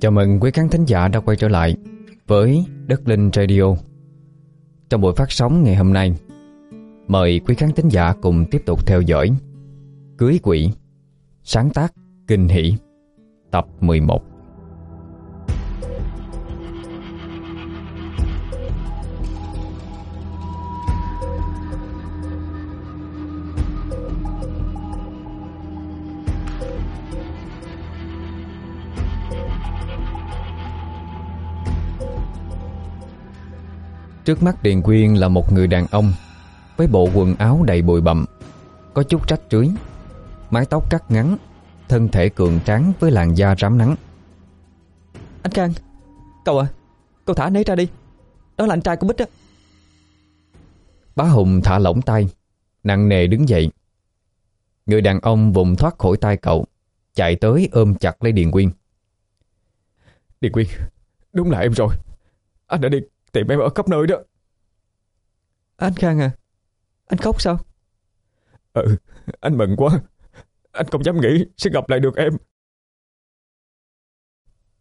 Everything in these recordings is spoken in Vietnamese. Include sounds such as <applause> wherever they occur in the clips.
Chào mừng quý khán thính giả đã quay trở lại với Đất Linh Radio. Trong buổi phát sóng ngày hôm nay, mời quý khán thính giả cùng tiếp tục theo dõi Cưới quỷ, sáng tác, kinh hỷ, tập 11. Trước mắt Điền Quyên là một người đàn ông Với bộ quần áo đầy bụi bặm Có chút rách rưới Mái tóc cắt ngắn Thân thể cường tráng với làn da rám nắng. Anh Khang Cậu à Cậu thả anh ấy ra đi. Đó là anh trai của Bích á. Bá Hùng thả lỏng tay Nặng nề đứng dậy. Người đàn ông vùng thoát khỏi tay cậu Chạy tới ôm chặt lấy Điền Quyên. Điền Quyên Đúng là em rồi. Anh đã đi tìm em ở khắp nơi đó. Anh Khang à Anh khóc sao? Ừ Anh mừng quá. Anh không dám nghĩ sẽ gặp lại được em.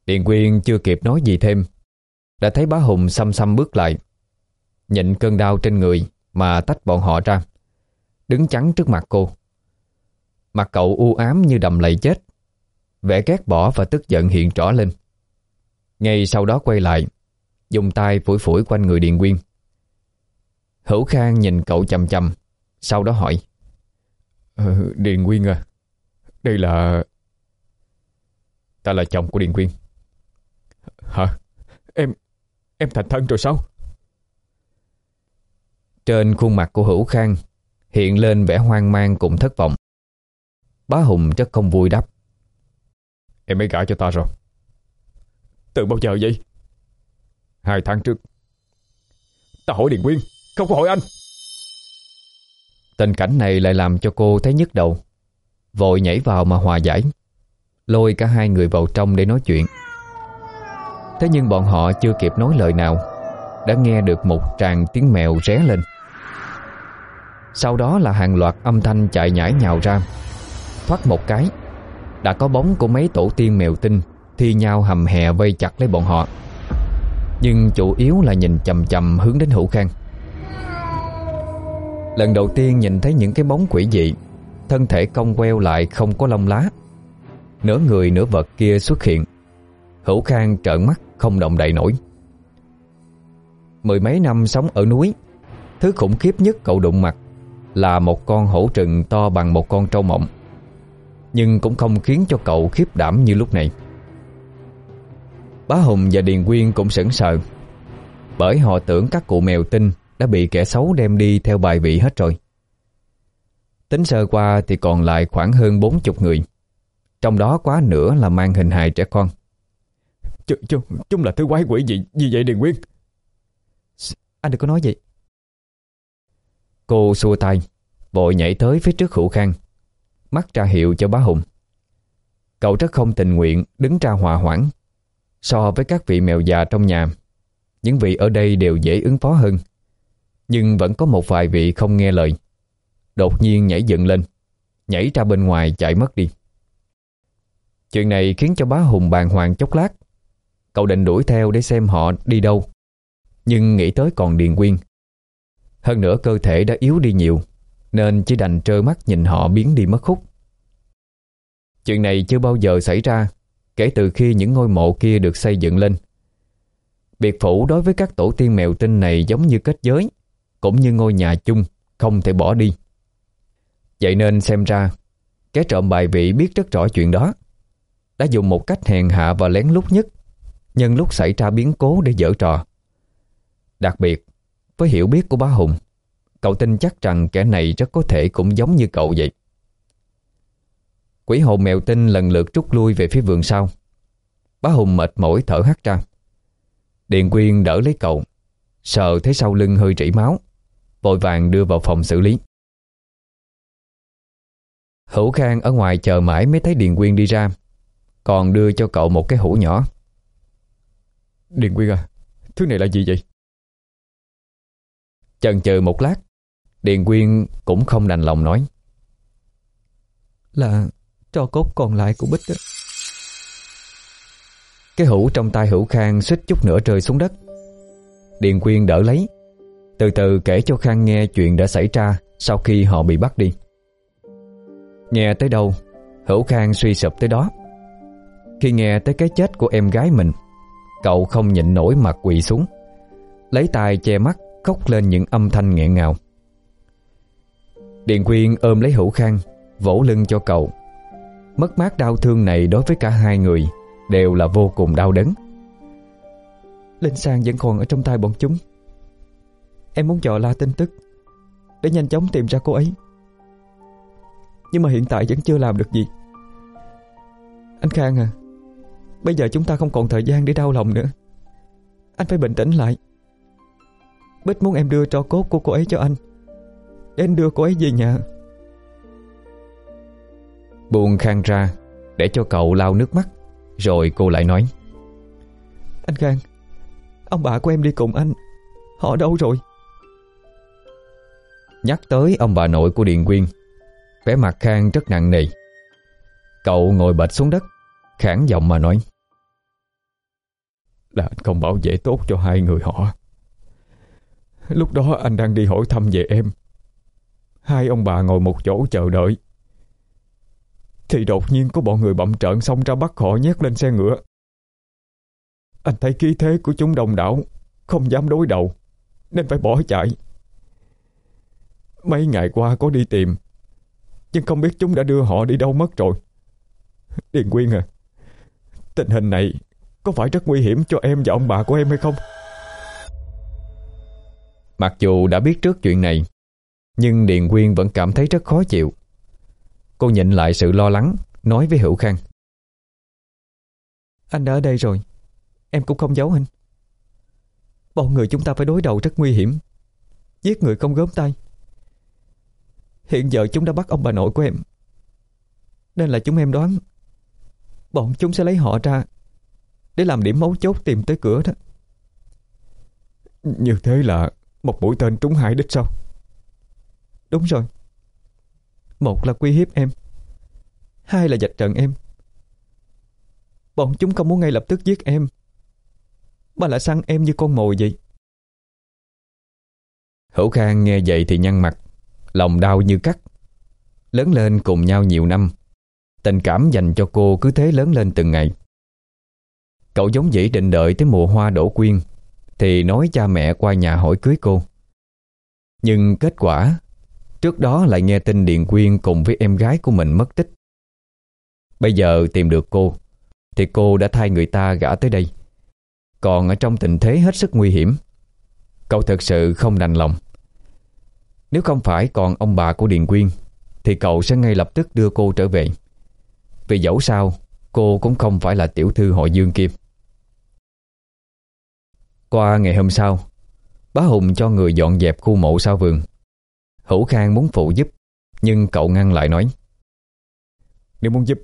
Điền Quyên chưa kịp nói gì thêm Đã thấy bá Hùng xăm xăm bước lại Nhịn cơn đau trên người Mà tách bọn họ ra Đứng chắn trước mặt cô. Mặt cậu u ám như đầm lầy chết Vẻ ghét bỏ và tức giận hiện rõ lên. Ngay sau đó quay lại Dùng tay phủi phủi quanh người Điền Quyên. Hữu Khang nhìn cậu chầm chầm Sau đó hỏi ờ, Điền Quyên à Đây là Ta là chồng của Điền Quyên. Hả? Em Em thành thân rồi sao? Trên khuôn mặt của Hữu Khang Hiện lên vẻ hoang mang cùng thất vọng. Bá Hùng rất không vui đáp Em mới gả cho ta rồi. Từ bao giờ vậy? Hai tháng trước. Ta hỏi Điền Quyên, Không có hỏi anh. Tình cảnh này lại làm cho cô thấy nhức đầu. Vội nhảy vào mà hòa giải. Lôi cả hai người vào trong để nói chuyện. Thế nhưng bọn họ chưa kịp nói lời nào, Đã nghe được một tràng tiếng mèo ré lên. Sau đó là hàng loạt âm thanh chạy nhảy nhào ra. Thoát một cái, Đã có bóng của mấy tổ tiên mèo tinh Thi nhau hầm hè vây chặt lấy bọn họ. Nhưng chủ yếu là nhìn chầm chầm hướng đến Hữu Khang. Lần đầu tiên nhìn thấy những cái bóng quỷ dị, Thân thể cong queo lại không có lông lá. Nửa người nửa vật kia xuất hiện. Hữu Khang trợn mắt, không động đậy nổi. Mười mấy năm sống ở núi, Thứ khủng khiếp nhất cậu đụng mặt Là một con hổ trừng to bằng một con trâu mộng. Nhưng cũng không khiến cho cậu khiếp đảm như lúc này. Bá Hùng và Điền Quyên cũng sững sờ Bởi họ tưởng các cụ mèo tinh Đã bị kẻ xấu đem đi theo bài vị hết rồi. Tính sơ qua thì còn lại khoảng hơn 40 người Trong đó quá nửa là mang hình hài trẻ con. Ch ch Chúng là thứ quái quỷ gì gì vậy Điền Quyên? Anh đừng có nói vậy. Cô xua tay Vội nhảy tới phía trước hữu khang Mắt ra hiệu cho bá Hùng. Cậu rất không tình nguyện Đứng ra hòa hoãn So với các vị mèo già trong nhà. Những vị ở đây đều dễ ứng phó hơn, Nhưng vẫn có một vài vị không nghe lời. Đột nhiên nhảy dựng lên, Nhảy ra bên ngoài chạy mất đi. Chuyện này khiến cho bá Hùng bàng hoàng chốc lát. Cậu định đuổi theo để xem họ đi đâu, Nhưng nghĩ tới còn Điền Quyên. Hơn nữa cơ thể đã yếu đi nhiều, Nên chỉ đành trơ mắt nhìn họ biến đi mất khúc. Chuyện này chưa bao giờ xảy ra. Kể từ khi những ngôi mộ kia được xây dựng lên. Biệt phủ đối với các tổ tiên mèo tinh này giống như kết giới, Cũng như ngôi nhà chung, Không thể bỏ đi. Vậy nên xem ra, Kẻ trộm bài vị biết rất rõ chuyện đó. Đã dùng một cách hèn hạ và lén lút nhất, Nhân lúc xảy ra biến cố để dở trò. Đặc biệt, Với hiểu biết của bá Hùng, Cậu tin chắc rằng kẻ này rất có thể cũng giống như cậu vậy. Quỷ hồn mèo tinh lần lượt rút lui về phía vườn sau. Bá Hùng mệt mỏi thở hắt ra. Điền Quyên đỡ lấy cậu Sợ thấy sau lưng hơi rỉ máu Vội vàng đưa vào phòng xử lý. Hữu Khang ở ngoài chờ mãi mới thấy Điền Quyên đi ra Còn đưa cho cậu một cái hũ nhỏ. Điền Quyên à Thứ này là gì vậy? Chần chừ một lát Điền Quyên cũng không đành lòng nói. Là tro cốt còn lại của Bích đó. Cái hũ trong tay hữu khang suýt chút nữa rơi xuống đất. Điền Quyên đỡ lấy. Từ từ kể cho Khang nghe chuyện đã xảy ra Sau khi họ bị bắt đi. Nghe tới đâu, Hữu Khang suy sụp tới đó. Khi nghe tới cái chết của em gái mình, Cậu không nhịn nổi mặt quỳ xuống, Lấy tay che mắt, Khóc lên những âm thanh nghẹn ngào. Điền Quyên ôm lấy Hữu Khang, Vỗ lưng cho cậu. Mất mát đau thương này đối với cả hai người Đều là vô cùng đau đớn. Linh Sang vẫn còn ở trong tay bọn chúng. Em muốn dò la tin tức Để nhanh chóng tìm ra cô ấy. Nhưng mà hiện tại vẫn chưa làm được gì. Anh Khang à Bây giờ chúng ta không còn thời gian để đau lòng nữa. Anh phải bình tĩnh lại. Bích muốn em đưa cho cốt của cô ấy cho anh. Để anh đưa cô ấy về nhà. Buông Khang ra, Để cho cậu lau nước mắt. Rồi cô lại nói, Anh Khang, Ông bà của em đi cùng anh. Họ đâu rồi? Nhắc tới ông bà nội của Điện Quyên, vẻ mặt Khang rất nặng nề. Cậu ngồi bệt xuống đất, Khản giọng mà nói, Là anh không bảo vệ tốt cho hai người họ. Lúc đó anh đang đi hỏi thăm về em. Hai ông bà ngồi một chỗ chờ đợi. Thì đột nhiên có bọn người bậm trợn xông ra bắt họ nhét lên xe ngựa. Anh thấy khí thế của chúng đông đảo, Không dám đối đầu, Nên phải bỏ chạy. Mấy ngày qua có đi tìm, Nhưng không biết chúng đã đưa họ đi đâu mất rồi. Điền Quyên à Tình hình này Có phải rất nguy hiểm cho em và ông bà của em hay không? Mặc dù đã biết trước chuyện này, Nhưng Điền Quyên vẫn cảm thấy rất khó chịu. Cô nhịn lại sự lo lắng Nói với Hữu Khang. Anh đã ở đây rồi. Em cũng không giấu anh. Bọn người chúng ta phải đối đầu rất nguy hiểm. Giết người không gớm tay. Hiện giờ chúng đã bắt ông bà nội của em. Nên là chúng em đoán Bọn chúng sẽ lấy họ ra Để làm điểm mấu chốt tìm tới cửa đó. Như thế là Một mũi tên trúng hai đích sao? Đúng rồi một là quy hiếp em. Hai là dạch trận em. Bọn chúng không muốn ngay lập tức giết em. Mà lại săn em như con mồi vậy. Hữu Khang nghe vậy thì nhăn mặt, Lòng đau như cắt. Lớn lên cùng nhau nhiều năm, Tình cảm dành cho cô cứ thế lớn lên từng ngày. Cậu giống dĩ định đợi tới mùa hoa đổ quyên, Thì nói cha mẹ qua nhà hỏi cưới cô. Nhưng kết quả Trước đó lại nghe tin Điện Quyên cùng với em gái của mình mất tích. Bây giờ tìm được cô, Thì cô đã thay người ta gã tới đây. Còn ở trong tình thế hết sức nguy hiểm, Cậu thật sự không đành lòng. Nếu không phải còn ông bà của Điền Quyên, Thì cậu sẽ ngay lập tức đưa cô trở về. Vì dẫu sao, Cô cũng không phải là tiểu thư hội Dương Kim. Qua ngày hôm sau, Bá Hùng cho người dọn dẹp khu mộ sau vườn. Hữu Khang muốn phụ giúp, Nhưng cậu ngăn lại nói, Nếu muốn giúp,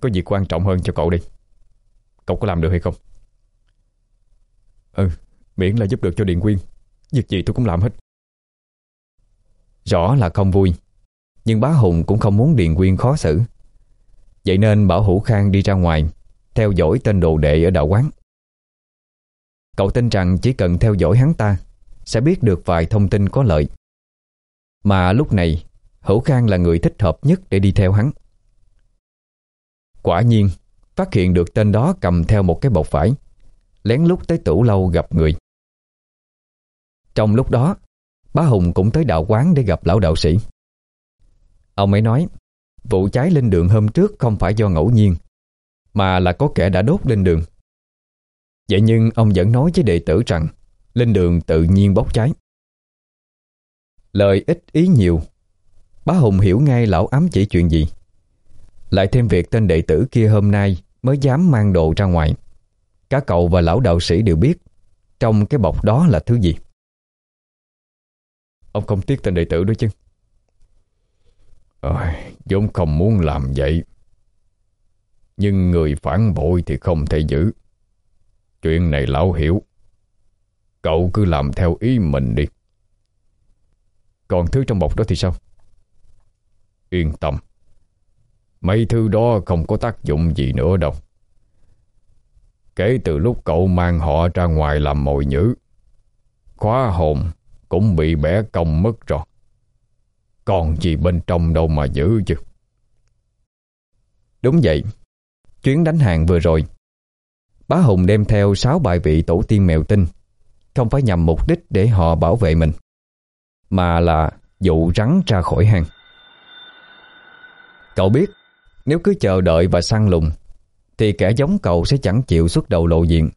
Có việc quan trọng hơn cho cậu đi. Cậu có làm được hay không? Ừ Miễn là giúp được cho Điện Quyên, Việc gì tôi cũng làm hết. Rõ là không vui, Nhưng bá Hùng cũng không muốn Điện Quyên khó xử. Vậy nên bảo Hữu Khang đi ra ngoài, Theo dõi tên đồ đệ ở đạo quán. Cậu tin rằng chỉ cần theo dõi hắn ta, Sẽ biết được vài thông tin có lợi. Mà lúc này, Hữu Khang là người thích hợp nhất để đi theo hắn. Quả nhiên, Phát hiện được tên đó cầm theo một cái bọc vải Lén lút tới tủ lâu gặp người. Trong lúc đó, Bá Hùng cũng tới đạo quán để gặp lão đạo sĩ. Ông ấy nói, Vụ cháy lên đường hôm trước không phải do ngẫu nhiên, Mà là có kẻ đã đốt lên đường. Vậy nhưng ông vẫn nói với đệ tử rằng, Lên đường tự nhiên bốc cháy. Lời ít ý nhiều. Bá Hùng hiểu ngay lão ám chỉ chuyện gì. Lại thêm việc tên đệ tử kia hôm nay Mới dám mang đồ ra ngoài. Cả cậu và lão đạo sĩ đều biết Trong cái bọc đó là thứ gì. Ông không tiếc tên đệ tử đó chứ? Ôi, vốn không muốn làm vậy. Nhưng người phản bội thì không thể giữ. Chuyện này lão hiểu. Cậu cứ làm theo ý mình đi. Còn thứ trong bọc đó thì sao? Yên tâm. Mấy thứ đó không có tác dụng gì nữa đâu. Kể từ lúc cậu mang họ ra ngoài làm mồi nhữ Khóa hồn cũng bị bẻ cong mất rồi. Còn gì bên trong đâu mà giữ chứ? Đúng vậy. Chuyến đánh hàng vừa rồi, Bá Hùng đem theo 6 bài vị tổ tiên mèo tinh, Không phải nhằm mục đích để họ bảo vệ mình. Mà là dụ rắn ra khỏi hang. Cậu biết, Nếu cứ chờ đợi và săn lùng, Thì kẻ giống cậu sẽ chẳng chịu xuất đầu lộ diện.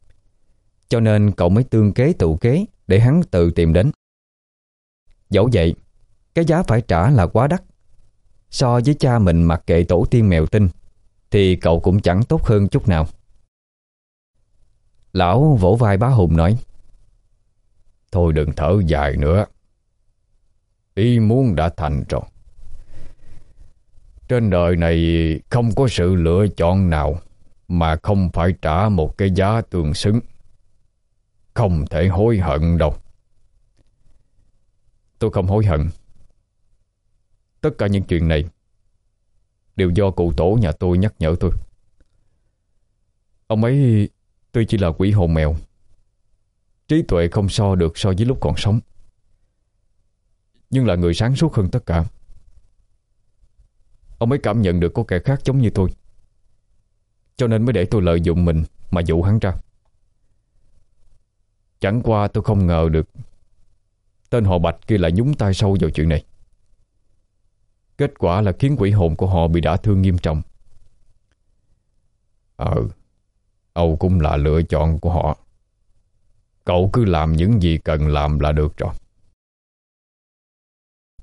Cho nên cậu mới tương kế tự kế Để hắn tự tìm đến. Dẫu vậy, Cái giá phải trả là quá đắt. So với cha mình mặc kệ tổ tiên mèo tinh, Thì cậu cũng chẳng tốt hơn chút nào. Lão vỗ vai bá Hùng nói, Thôi đừng thở dài nữa. Ý muốn đã thành rồi. Trên đời này không có sự lựa chọn nào Mà không phải trả một cái giá tương xứng. Không thể hối hận đâu. Tôi không hối hận. Tất cả những chuyện này Đều do cụ tổ nhà tôi nhắc nhở tôi. Ông ấy Tuy chỉ là quỷ hồn mèo. Trí tuệ không so được so với lúc còn sống. Nhưng là người sáng suốt hơn tất cả. Ông ấy cảm nhận được có kẻ khác giống như tôi. Cho nên mới để tôi lợi dụng mình Mà dụ hắn ra. Chẳng qua tôi không ngờ được Tên họ Bạch kia lại nhúng tay sâu vào chuyện này. Kết quả là khiến quỷ hồn của họ bị đả thương nghiêm trọng. Ờ Âu cũng là lựa chọn của họ. Cậu cứ làm những gì cần làm là được rồi.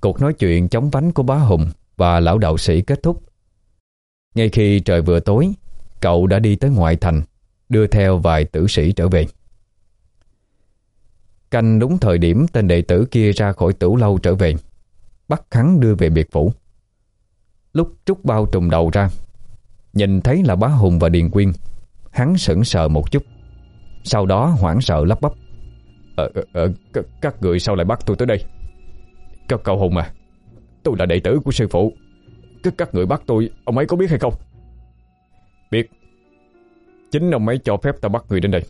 Cuộc nói chuyện chống vánh của bá Hùng Và lão đạo sĩ kết thúc. Ngay khi trời vừa tối Cậu đã đi tới ngoại thành Đưa theo vài tử sĩ trở về. Canh đúng thời điểm tên đệ tử kia ra khỏi tửu lâu trở về Bắt hắn đưa về biệt phủ. Lúc trúc bao trùng đầu ra Nhìn thấy là bá Hùng và Điền Quyên Hắn sững sờ một chút Sau đó hoảng sợ lắp bắp. Ờ, ờ, ờ Các người sao lại bắt tôi tới đây? Các cậu Hùng à Tôi là đệ tử của sư phụ. Các, các người bắt tôi Ông ấy có biết hay không? Biết. Chính ông ấy cho phép ta bắt người đến đây.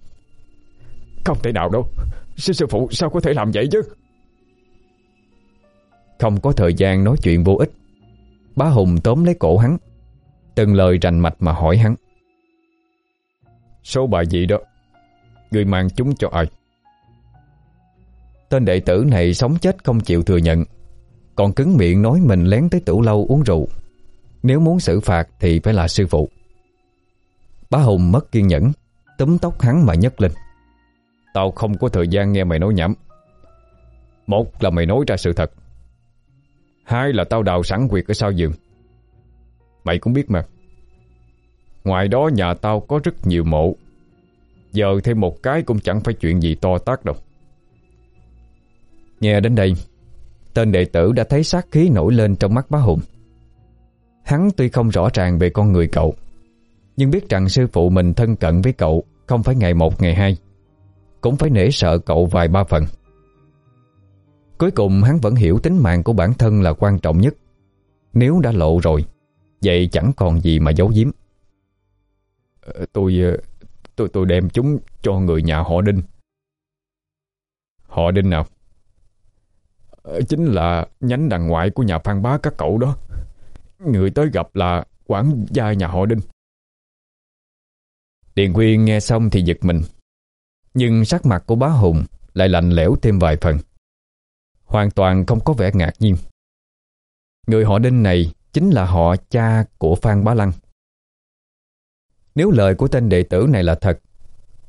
Không thể nào đâu. Sư sư phụ sao có thể làm vậy chứ? Không có thời gian nói chuyện vô ích. Bá Hùng tóm lấy cổ hắn Từng lời rành mạch mà hỏi hắn. Số bài gì đó? Người mang chúng cho ai? Tên đệ tử này sống chết không chịu thừa nhận. Còn cứng miệng nói mình lén tới tửu lâu uống rượu. Nếu muốn xử phạt thì phải là sư phụ. Bá Hùng mất kiên nhẫn, Túm tóc hắn mà nhấc lên. Tao không có thời gian nghe mày nói nhảm. Một là mày nói ra sự thật. Hai là tao đào sẵn quyệt ở sau giường. Mày cũng biết mà. Ngoài đó nhà tao có rất nhiều mộ. Giờ thêm một cái cũng chẳng phải chuyện gì to tát đâu. Nghe đến đây, Tên đệ tử đã thấy sát khí nổi lên trong mắt bá Hùng. Hắn tuy không rõ ràng về con người cậu, Nhưng biết rằng sư phụ mình thân cận với cậu Không phải ngày một, ngày hai, Cũng phải nể sợ cậu vài ba phần. Cuối cùng hắn vẫn hiểu tính mạng của bản thân là quan trọng nhất. Nếu đã lộ rồi, Vậy chẳng còn gì mà giấu giếm. Ờ, tôi ờ, tôi tôi đem chúng cho người nhà họ Đinh. Họ Đinh nào? Ờ, chính là nhánh đằng ngoại của nhà Phan Bá các cậu đó. Người tới gặp là quản gia nhà họ Đinh. Điền Quyên nghe xong thì giật mình. Nhưng sắc mặt của bá Hùng Lại lạnh lẽo thêm vài phần. Hoàn toàn không có vẻ ngạc nhiên. Người họ Đinh này Chính là họ cha của Phan Bá Lăng. Nếu lời của tên đệ tử này là thật,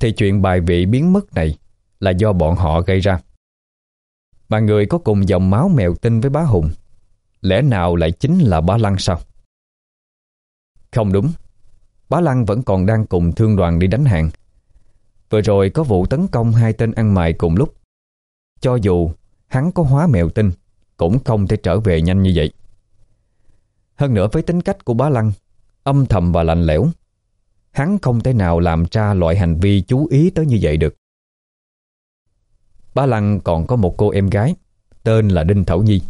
Thì chuyện bài vị biến mất này Là do bọn họ gây ra. Mà người có cùng dòng máu mèo tinh với bá Hùng. Lẽ nào lại chính là bá Lăng sao? Không đúng. Bá Lăng vẫn còn đang cùng thương đoàn đi đánh hàng. Vừa rồi có vụ tấn công hai tên ăn mày cùng lúc. Cho dù hắn có hóa mèo tinh, Cũng không thể trở về nhanh như vậy. Hơn nữa với tính cách của bá Lăng, Âm thầm và lạnh lẽo, Hắn không thể nào làm ra loại hành vi chú ý tới như vậy được. Bá Lăng còn có một cô em gái, Tên là Đinh Thảo Nhi.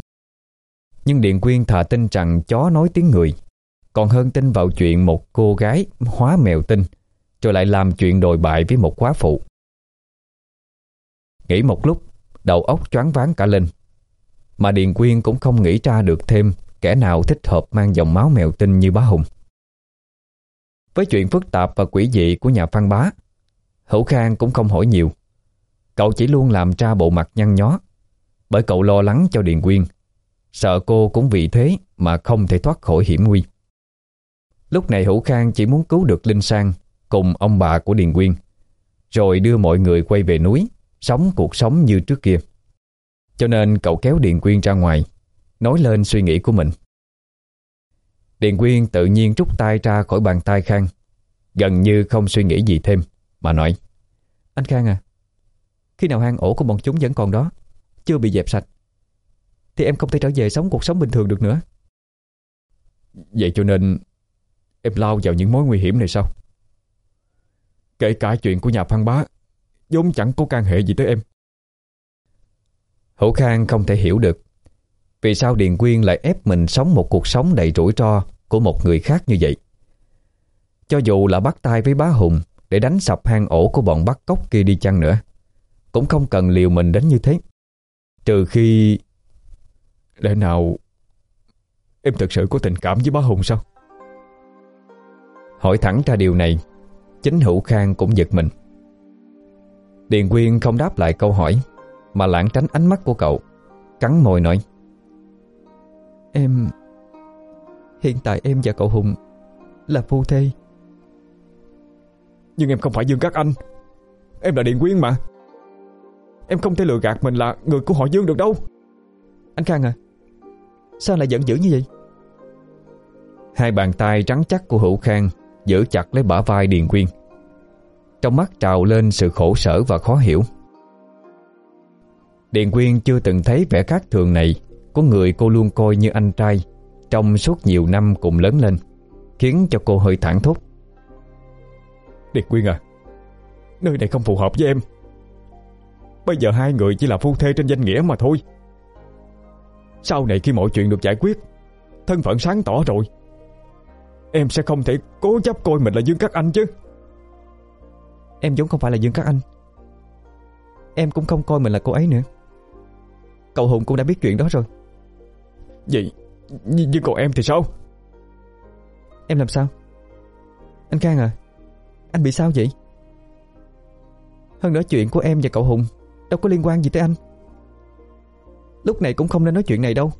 Nhưng Điện Quyên thà tin rằng chó nói tiếng người. Còn hơn tin vào chuyện một cô gái hóa mèo tinh, Rồi lại làm chuyện đồi bại với một quá phụ. Nghĩ một lúc, Đầu óc choáng váng cả lên. Mà Điện Quyên cũng không nghĩ ra được thêm Kẻ nào thích hợp mang dòng máu mèo tinh như bá Hùng. Với chuyện phức tạp và quỷ dị của nhà Phan Bá, Hữu Khang cũng không hỏi nhiều. Cậu chỉ luôn làm ra bộ mặt nhăn nhó, Bởi cậu lo lắng cho Điền Quyên. Sợ cô cũng vì thế Mà không thể thoát khỏi hiểm nguy. Lúc này Hữu Khang chỉ muốn cứu được Linh Sang Cùng ông bà của Điền Quyên, Rồi đưa mọi người quay về núi, Sống cuộc sống như trước kia. Cho nên cậu kéo Điền Quyên ra ngoài, Nói lên suy nghĩ của mình. Điền Quyên tự nhiên rút tay ra khỏi bàn tay Khang, Gần như không suy nghĩ gì thêm, Mà nói, Anh Khang à khi nào hang ổ của bọn chúng vẫn còn đó, Chưa bị dẹp sạch, Thì em không thể trở về sống cuộc sống bình thường được nữa. Vậy cho nên Em lao vào những mối nguy hiểm này sao? Kể cả chuyện của nhà Phan Bá, vốn chẳng có can hệ gì tới em. Hữu Khang không thể hiểu được Vì sao Điền Quyên lại ép mình sống một cuộc sống đầy rủi ro Của một người khác như vậy. Cho dù là bắt tay với bá Hùng Để đánh sập hang ổ của bọn bắt cóc kia đi chăng nữa cũng không cần liều mình đến như thế. Trừ khi Lẽ nào Em thực sự có tình cảm với bá Hùng sao? Hỏi thẳng ra điều này, Chính Hữu Khang cũng giật mình. Điền Quyên không đáp lại câu hỏi, Mà lãng tránh ánh mắt của cậu, Cắn môi nói, Em, Hiện tại em và cậu Hùng Là phu thê. Nhưng em không phải Dương Các Anh. Em là Điền Quyên mà. Em không thể lừa gạt mình là người của họ Dương được đâu. Anh Khang à Sao lại giận dữ như vậy? Hai bàn tay trắng chắc của Hữu Khang Giữ chặt lấy bả vai Điền Quyên. Trong mắt trào lên sự khổ sở và khó hiểu. Điền Quyên chưa từng thấy vẻ khác thường này Của người cô luôn coi như anh trai Trong suốt nhiều năm cùng lớn lên Khiến cho cô hơi thẳng thốt. Điền Quyên à Nơi này không phù hợp với em Bây giờ hai người chỉ là phu thê trên danh nghĩa mà thôi. Sau này khi mọi chuyện được giải quyết Thân phận sáng tỏ rồi Em sẽ không thể cố chấp coi mình là Dương Các Anh chứ. Em vốn không phải là Dương Các Anh. Em cũng không coi mình là cô ấy nữa. Cậu Hùng cũng đã biết chuyện đó rồi. Vậy Nhưng, nhưng còn em thì sao? Em làm sao? Anh Khang à Anh bị sao vậy? Hơn nữa chuyện của em và cậu Hùng Đâu có liên quan gì tới anh. Lúc này cũng không nên nói chuyện này đâu.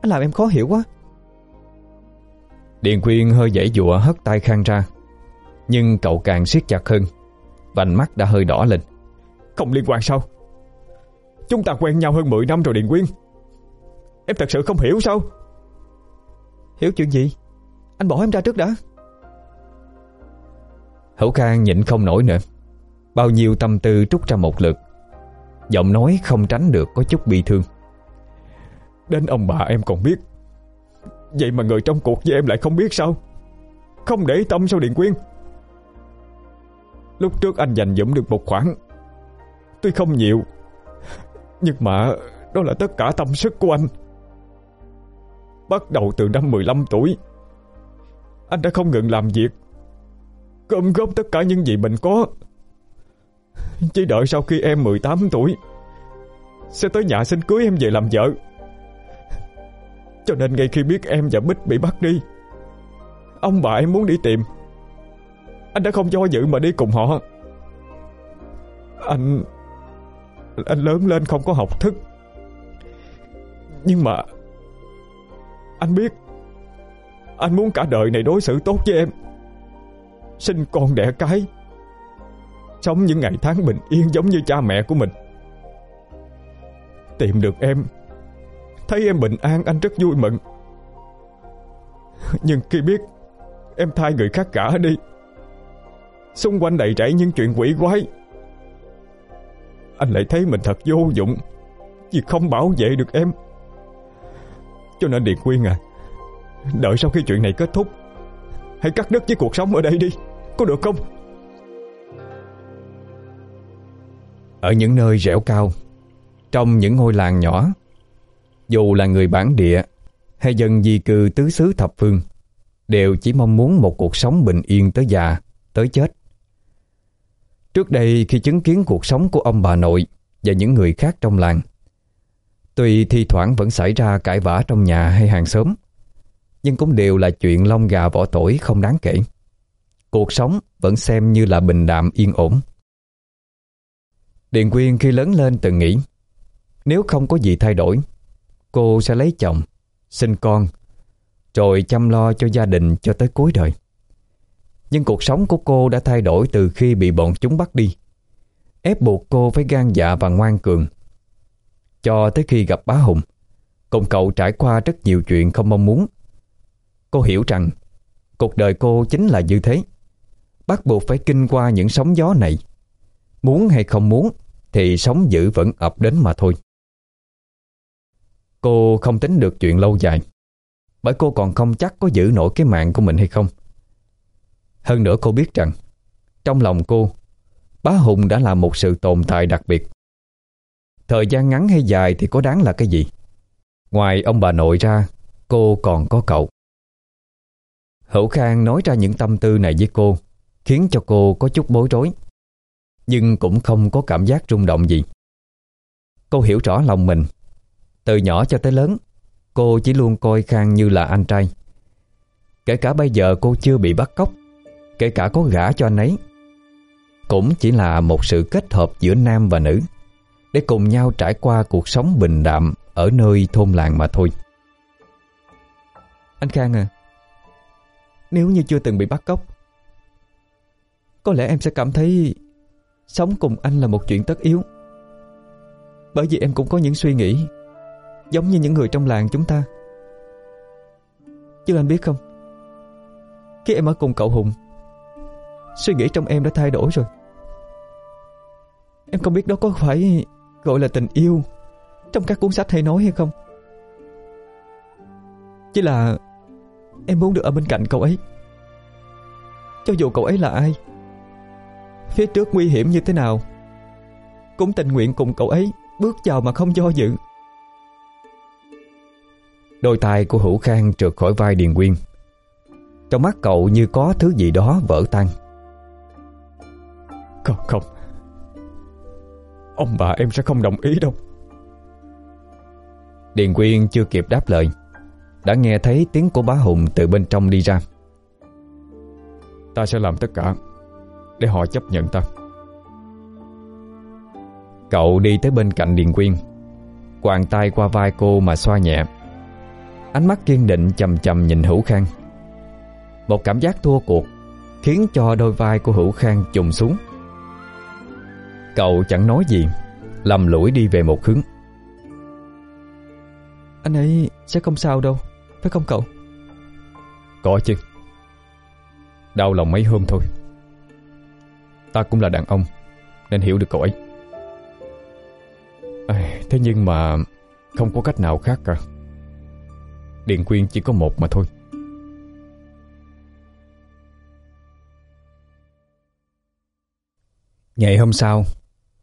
Anh làm em khó hiểu quá. Điền Quyên hơi dãy dụa hất tay Khang ra. Nhưng cậu càng siết chặt hơn. Vành mắt đã hơi đỏ lên. Không liên quan sao? Chúng ta quen nhau hơn 10 năm rồi Điền Quyên Em thật sự không hiểu sao? Hiểu chuyện gì? Anh bỏ em ra trước đã. Hữu Khang nhịn không nổi nữa. Bao nhiêu tâm tư trút ra một lượt Giọng nói không tránh được có chút bi thương. Đến ông bà em còn biết. Vậy mà người trong cuộc với em lại không biết sao? Không để tâm sao Điện Quyên? Lúc trước anh dành dụm được một khoản. Tuy không nhiều, Nhưng mà Đó là tất cả tâm sức của anh. Bắt đầu từ năm 15 tuổi, Anh đã không ngừng làm việc, Gom góp tất cả những gì mình có. Chỉ đợi sau khi em 18 tuổi, Sẽ tới nhà xin cưới em về làm vợ. Cho nên ngay khi biết em và Bích bị bắt đi, Ông bà em muốn đi tìm. Anh đã không do dự mà đi cùng họ. Anh Anh lớn lên không có học thức. Nhưng mà Anh biết Anh muốn cả đời này đối xử tốt với em. Sinh con đẻ cái Sống những ngày tháng bình yên giống như cha mẹ của mình. Tìm được em, Thấy em bình an, anh rất vui mừng. Nhưng khi biết Em thay người khác cả đi, Xung quanh đầy rẫy những chuyện quỷ quái, Anh lại thấy mình thật vô dụng Vì không bảo vệ được em. Cho nên Điền Quyên à Đợi sau khi chuyện này kết thúc, Hãy cắt đứt với cuộc sống ở đây đi, Có được không? Ở những nơi rẻo cao Trong những ngôi làng nhỏ dù là người bản địa hay dân di cư tứ xứ thập phương, đều chỉ mong muốn một cuộc sống bình yên tới già, tới chết, Trước đây khi chứng kiến cuộc sống của ông bà nội và những người khác trong làng, tuy thi thoảng vẫn xảy ra cãi vã trong nhà hay hàng xóm, nhưng cũng đều là chuyện lông gà vỏ tổi không đáng kể. Cuộc sống vẫn xem như là bình đạm yên ổn. Điền Quyên khi lớn lên từng nghĩ nếu không có gì thay đổi, cô sẽ lấy chồng, sinh con, rồi chăm lo cho gia đình cho tới cuối đời. Nhưng cuộc sống của cô đã thay đổi từ khi bị bọn chúng bắt đi, ép buộc cô phải gan dạ và ngoan cường. Cho tới khi gặp bá Hùng, cùng cậu trải qua rất nhiều chuyện không mong muốn. Cô hiểu rằng cuộc đời cô chính là như thế. Bắt buộc phải kinh qua những sóng gió này. Muốn hay không muốn thì sóng dữ vẫn ập đến mà thôi. Cô không tính được chuyện lâu dài, Bởi cô còn không chắc có giữ nổi cái mạng của mình hay không. Hơn nữa cô biết rằng, Trong lòng cô, Bá Hùng đã là một sự tồn tại đặc biệt. Thời gian ngắn hay dài thì có đáng là cái gì? Ngoài ông bà nội ra, Cô còn có cậu. Hữu Khang nói ra những tâm tư này với cô, Khiến cho cô có chút bối rối. Nhưng cũng không có cảm giác rung động gì. Cô hiểu rõ lòng mình. Từ nhỏ cho tới lớn, Cô chỉ luôn coi Khang như là anh trai. Kể cả bây giờ cô chưa bị bắt cóc, Kể cả có gả cho anh ấy, Cũng chỉ là một sự kết hợp giữa nam và nữ Để cùng nhau trải qua cuộc sống bình đạm Ở nơi thôn làng mà thôi. Anh Khang à Nếu như chưa từng bị bắt cóc, Có lẽ em sẽ cảm thấy Sống cùng anh là một chuyện tất yếu. Bởi vì em cũng có những suy nghĩ, Giống như những người trong làng chúng ta. Chứ anh biết không? Khi em ở cùng cậu Hùng, Suy nghĩ trong em đã thay đổi rồi. Em không biết đó có phải Gọi là tình yêu Trong các cuốn sách hay nói hay không. Chỉ là Em muốn được ở bên cạnh cậu ấy. Cho dù cậu ấy là ai Phía trước nguy hiểm như thế nào? Cũng tình nguyện cùng cậu ấy Bước vào mà không do dự. Đôi tay của Hữu Khang trượt khỏi vai Điền Quyên. Trong mắt cậu như có thứ gì đó vỡ tan. Không không. Ông bà em sẽ không đồng ý đâu. Điền Quyên chưa kịp đáp lời Đã nghe thấy tiếng của bá Hùng từ bên trong đi ra. Ta sẽ làm tất cả Để họ chấp nhận ta. Cậu đi tới bên cạnh Điền Quyên Quàng tay qua vai cô mà xoa nhẹ. Ánh mắt kiên định chầm chầm nhìn Hữu Khang. Một cảm giác thua cuộc Khiến cho đôi vai của Hữu Khang trùng xuống. Cậu chẳng nói gì Lầm lũi đi về một hướng. Anh ấy sẽ không sao đâu Phải không cậu? Có chứ. Đau lòng mấy hôm thôi Ta cũng là đàn ông Nên hiểu được cậu ấy. À, Thế nhưng mà Không có cách nào khác cả. Điện quyên chỉ có một mà thôi. Ngày hôm sau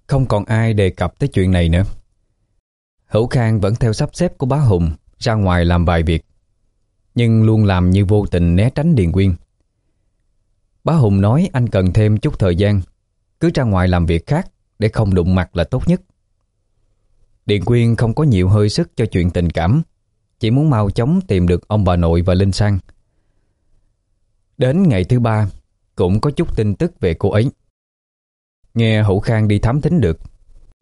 Không còn ai đề cập tới chuyện này nữa. Hữu Khang vẫn theo sắp xếp của bá Hùng Ra ngoài làm vài việc Nhưng luôn làm như vô tình né tránh Điền Quyên. Bá Hùng nói anh cần thêm chút thời gian. Cứ ra ngoài làm việc khác Để không đụng mặt là tốt nhất. Điền Quyên không có nhiều hơi sức cho chuyện tình cảm, chỉ muốn mau chóng tìm được ông bà nội và Linh Sang. Đến ngày thứ ba, Cũng có chút tin tức về cô ấy. Nghe Hữu Khang đi thám thính được,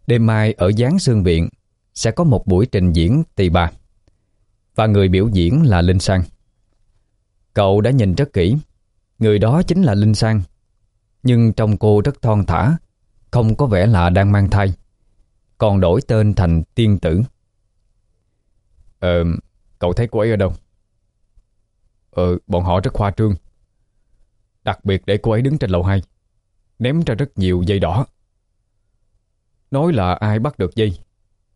Đêm mai ở Giáng Sương Viện Sẽ có một buổi trình diễn tỳ bà, Và người biểu diễn là Linh Sang. Cậu đã nhìn rất kỹ. Người đó chính là Linh Sang Nhưng trong cô rất thon thả Không có vẻ là đang mang thai Còn đổi tên thành tiên tử Ờ, cậu thấy cô ấy ở đâu? Ờ, bọn họ rất khoa trương. Đặc biệt để cô ấy đứng trên lầu 2, ném ra rất nhiều dây đỏ. Nói là ai bắt được dây,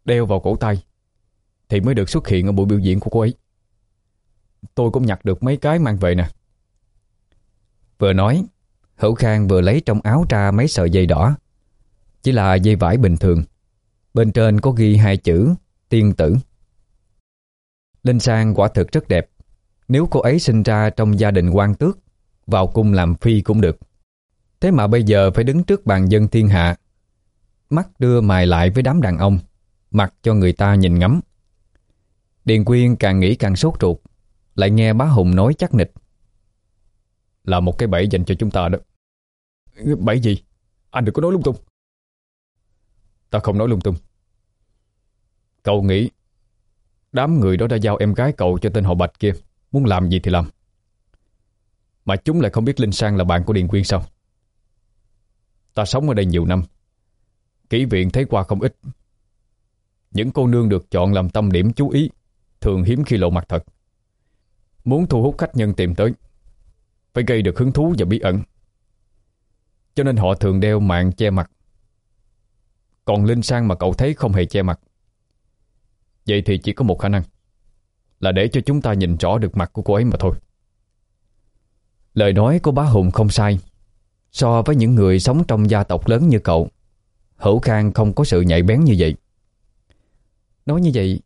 đeo vào cổ tay, thì mới được xuất hiện ở buổi biểu diễn của cô ấy. Tôi cũng nhặt được mấy cái mang về nè. Vừa nói, Hữu Khang vừa lấy trong áo ra mấy sợi dây đỏ. Chỉ là dây vải bình thường. Bên trên có ghi hai chữ tiên tử. Linh Sang quả thực rất đẹp Nếu cô ấy sinh ra trong gia đình quan tước Vào cung làm phi cũng được Thế mà bây giờ phải đứng trước bàn dân thiên hạ Mắt đưa mài lại với đám đàn ông Mặc cho người ta nhìn ngắm Điền Quyên càng nghĩ càng sốt ruột Lại nghe bá Hùng nói chắc nịch là một cái bẫy dành cho chúng ta đó. Bẫy gì? Anh đừng có nói lung tung. Ta không nói lung tung. Cậu nghĩ Đám người đó đã giao em gái cậu cho tên họ Bạch kia. Muốn làm gì thì làm. Mà chúng lại không biết Linh Sang là bạn của Điền Quyên sao? Ta sống ở đây nhiều năm. Kỹ viện thấy qua không ít. Những cô nương được chọn làm tâm điểm chú ý Thường hiếm khi lộ mặt thật. Muốn thu hút khách nhân tìm tới phải gây được hứng thú và bí ẩn. Cho nên họ thường đeo mạng che mặt. Còn Linh Sang mà cậu thấy không hề che mặt. Vậy thì chỉ có một khả năng, Là để cho chúng ta nhìn rõ được mặt của cô ấy mà thôi. Lời nói của bá Hùng không sai. So với những người sống trong gia tộc lớn như cậu, Hữu Khang không có sự nhạy bén như vậy. Nói như vậy,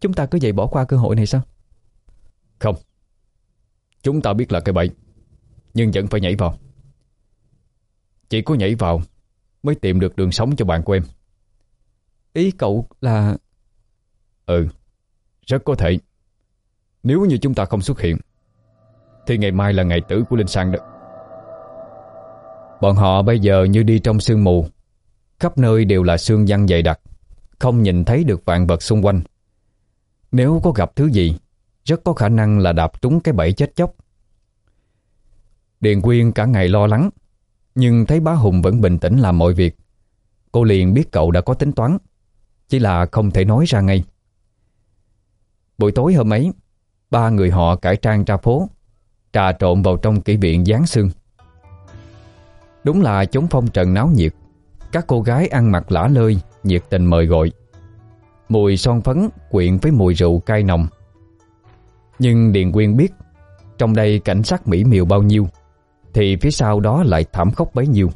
Chúng ta cứ vậy bỏ qua cơ hội này sao? Không. Chúng ta biết là cái bẫy. Nhưng vẫn phải nhảy vào. Chỉ có nhảy vào Mới tìm được đường sống cho bạn của em. Ý cậu là Ừ Rất có thể. Nếu như chúng ta không xuất hiện Thì ngày mai là ngày tử của Linh Sang đó. Bọn họ bây giờ như đi trong sương mù. Khắp nơi đều là sương văng dày đặc. Không nhìn thấy được vạn vật xung quanh. Nếu có gặp thứ gì rất có khả năng là đạp trúng cái bẫy chết chóc. Điền Quyên cả ngày lo lắng, Nhưng thấy bá Hùng vẫn bình tĩnh làm mọi việc. Cô liền biết cậu đã có tính toán, Chỉ là không thể nói ra ngay. Buổi tối hôm ấy, Ba người họ cải trang ra phố, Trà trộn vào trong kỷ viện Giáng Sương. Đúng là chống phong trần náo nhiệt, Các cô gái ăn mặc lả lơi, Nhiệt tình mời gọi. Mùi son phấn quyện với mùi rượu cay nồng. Nhưng Điền Quyên biết, Trong đây cảnh sát mỹ miều bao nhiêu, Thì phía sau đó lại thảm khốc bấy nhiêu.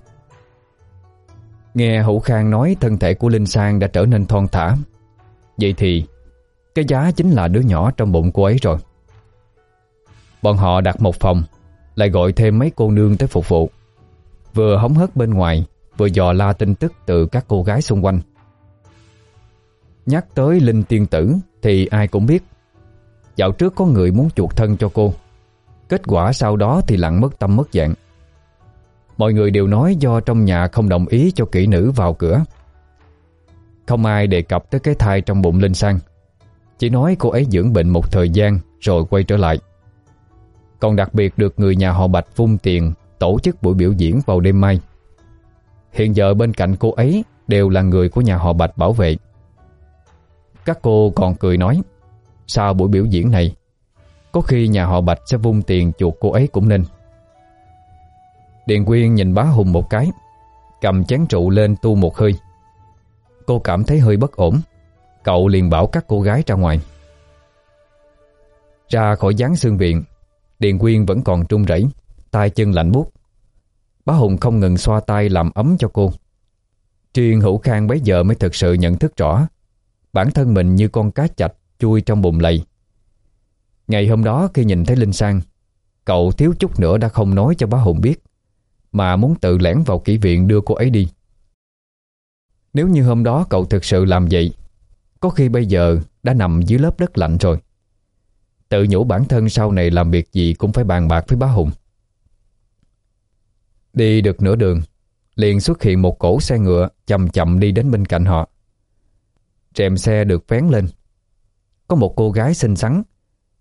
Nghe Hữu Khang nói thân thể của Linh Sang đã trở nên thon thả, Vậy thì Cái giá chính là đứa nhỏ trong bụng cô ấy rồi. Bọn họ đặt một phòng, Lại gọi thêm mấy cô nương tới phục vụ. Vừa hóng hớt bên ngoài, Vừa dò la tin tức từ các cô gái xung quanh. Nhắc tới Linh Tiên Tử Thì ai cũng biết Dạo trước có người muốn chuột thân cho cô. Kết quả sau đó thì lặng mất tâm mất dạng. Mọi người đều nói do trong nhà không đồng ý cho kỹ nữ vào cửa. Không ai đề cập tới cái thai trong bụng Linh Sang. Chỉ nói cô ấy dưỡng bệnh một thời gian rồi quay trở lại. Còn đặc biệt được người nhà họ Bạch vung tiền tổ chức buổi biểu diễn vào đêm mai. Hiện giờ bên cạnh cô ấy đều là người của nhà họ Bạch bảo vệ. Các cô còn cười nói, sau buổi biểu diễn này, có khi nhà họ Bạch sẽ vung tiền chuột cô ấy cũng nên. Điền Quyên nhìn bá Hùng một cái, cầm chén trụ lên tu một hơi. Cô cảm thấy hơi bất ổn, cậu liền bảo các cô gái ra ngoài. Ra khỏi gián xương viện, Điền Quyên vẫn còn trung rẩy tay chân lạnh buốt. Bá Hùng không ngừng xoa tay làm ấm cho cô. Triền Hữu Khang bấy giờ mới thực sự nhận thức rõ bản thân mình như con cá chạch chui trong bùn lầy. Ngày hôm đó khi nhìn thấy Linh Sang, cậu thiếu chút nữa đã không nói cho bá Hùng biết, mà muốn tự lẻn vào kỹ viện đưa cô ấy đi. Nếu như hôm đó cậu thực sự làm vậy, có khi bây giờ đã nằm dưới lớp đất lạnh rồi. Tự nhủ bản thân sau này làm việc gì cũng phải bàn bạc với bá Hùng. Đi được nửa đường Liền xuất hiện một cổ xe ngựa Chậm chậm đi đến bên cạnh họ Rèm xe được vén lên có một cô gái xinh xắn